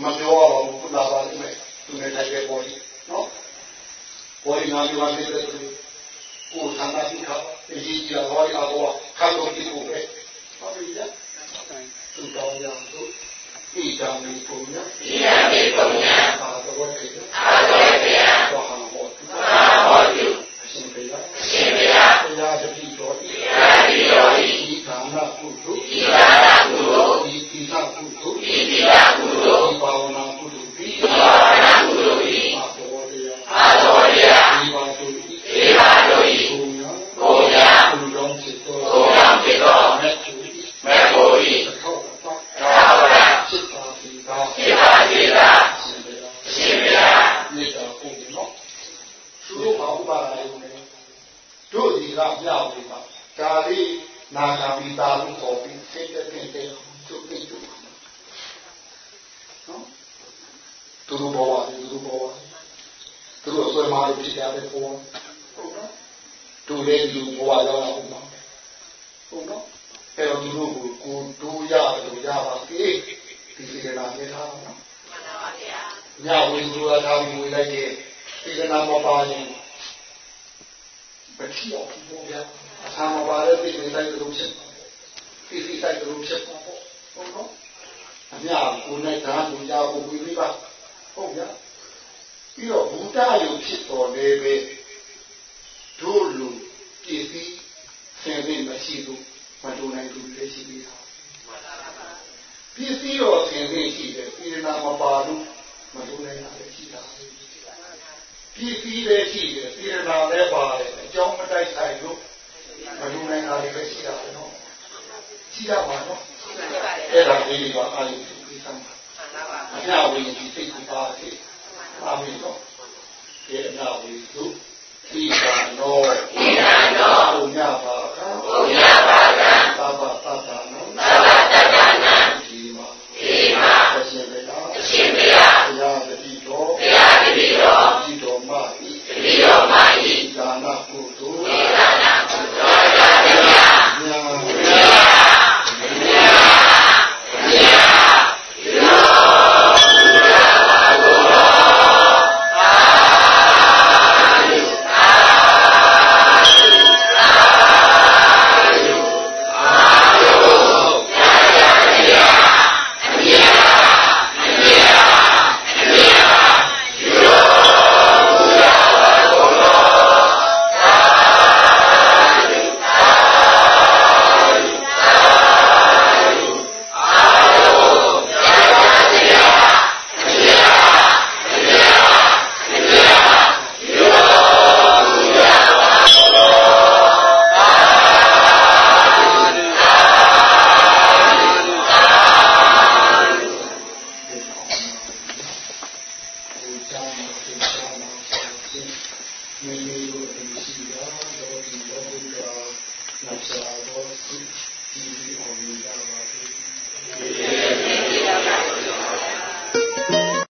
Speaker 2: မပြောရပါဘူးလာပါလိမ့်မယ်သူနဲ့တိုက်တဲ့ဘောဒီနော်ဘောဒီနာမည်ပါနေတဲ့သူကိုသံဃာတိခါအရေးကြီးတော့ဘောဒီအဘောခါတော့ဒီကိုပဲဟုတ်ပြီလားသူတောင်းရအောင်သူ ဣဒံမေပုံညာဣဒံမေပုံညာအာတော်ကေအာတော်ကေဘာဟံဟောတုဘာဟောတုအရှင်ဘုရားအရှင်ဘုရားဘုရားတတိတော်ဤဘုရားတတိတော်ဤဤကာမကုသိုလ်ဤကာမကုသိုလ်ဤသီလကုသိုလ်ဤသီလကုသိုလ်ဤဘာဝနာကုသိုလ်ဤဘာဝနာကုသိုလ်ဤအာတော်တရားအာတော်တရားဤပါတုဤဤပါတုဤဘုရားဘုရားဘုရားဖြစ်တော်ဘုရားဖြစ်တော်မြတ်သူမြတ်ကိုဤသောတော်သာဝရဖြစ်ပါစေသာဖြစ်ပါစေသာရှင်ဘုရားမြတ်တော်ကိုနော်သူတို့ဘာဥပါဒရုံနဲ့တို့ဒီကမြောက်ပြီးပါဒါလေးနာဂာမိတာလို့ခေါ်ပြီးစိတ်တဲ့တဲ့သူပြည့်သူနော်သူတို့ဘဝသူတို့ဘဝသူတို့အစွဲမာလို့ဖြစ်ကြတဲ့ဘဝဟုတ်နော်သူလည်းလူဘဝရောက်အောင်ပါဟုတ်နော်အဲ့တော့သူတို့ကိုကိုတို့ရလို့ရပါစေဒီစေနာနဲ့ထားနော်မှန်ပါဗျာ ညဝင်သူကထားပြီးဝင်လိုက်တဲ့စေနာမပါရင်မထီအောင်ပြောဗျာအသာမပါတဲ့ပြည်တိုင်းတို့ဖြစ်ပြည်ပြည်တိုင်းတို့ဖြစ်ပေါ့ဟုတ်နော်အများကိုနဲ့ဓာတ်ကိုရဖို့ပြီးပြီပါဟုတ်ဗျာပြီးတော့ဘုဒ္ဓယုံဖြစ်တော်လည်းပဲတို့လူပြည့်စည်ဆင်နေမရှိဘူးမတူနိုင်ဘူးလည်းရှိသေးတာပြည့်စည်တော်ဆင်နေရှိတယ်ပြည်နာမပါဘူး မတူနိုင်တာလည်းရှိတာပြည့်စည်လည်းရှိတယ်ပြည်နာလည်းပါတယ်အကြောင်းမတိုက်ဆိုင်လို့မတူနိုင်တာလည်းရှိတာပဲနော်ရှိရပါနော်အဲ့ဒါလေးကအာရုံပြုပြီးသမ်းပါအမြဝေကြီးစိတ်ကူပါစေအာမင်တော့ဒီအမြဝေသူဣဒံနောဣဒံနောဘုညပါကံဘုညပါကံသဗ္ဗသတ္တနောသဗ္ဗတတ္တနာဒီမာဒီမာအရှင်ဘုရားအရှင်ဘုရားဘုရားတ တိတော်ဘုရားတတိတော်ဒီတော်မဤတတိတော်မဤဒါနကုသိုလ်ဒါနကုသိုလ်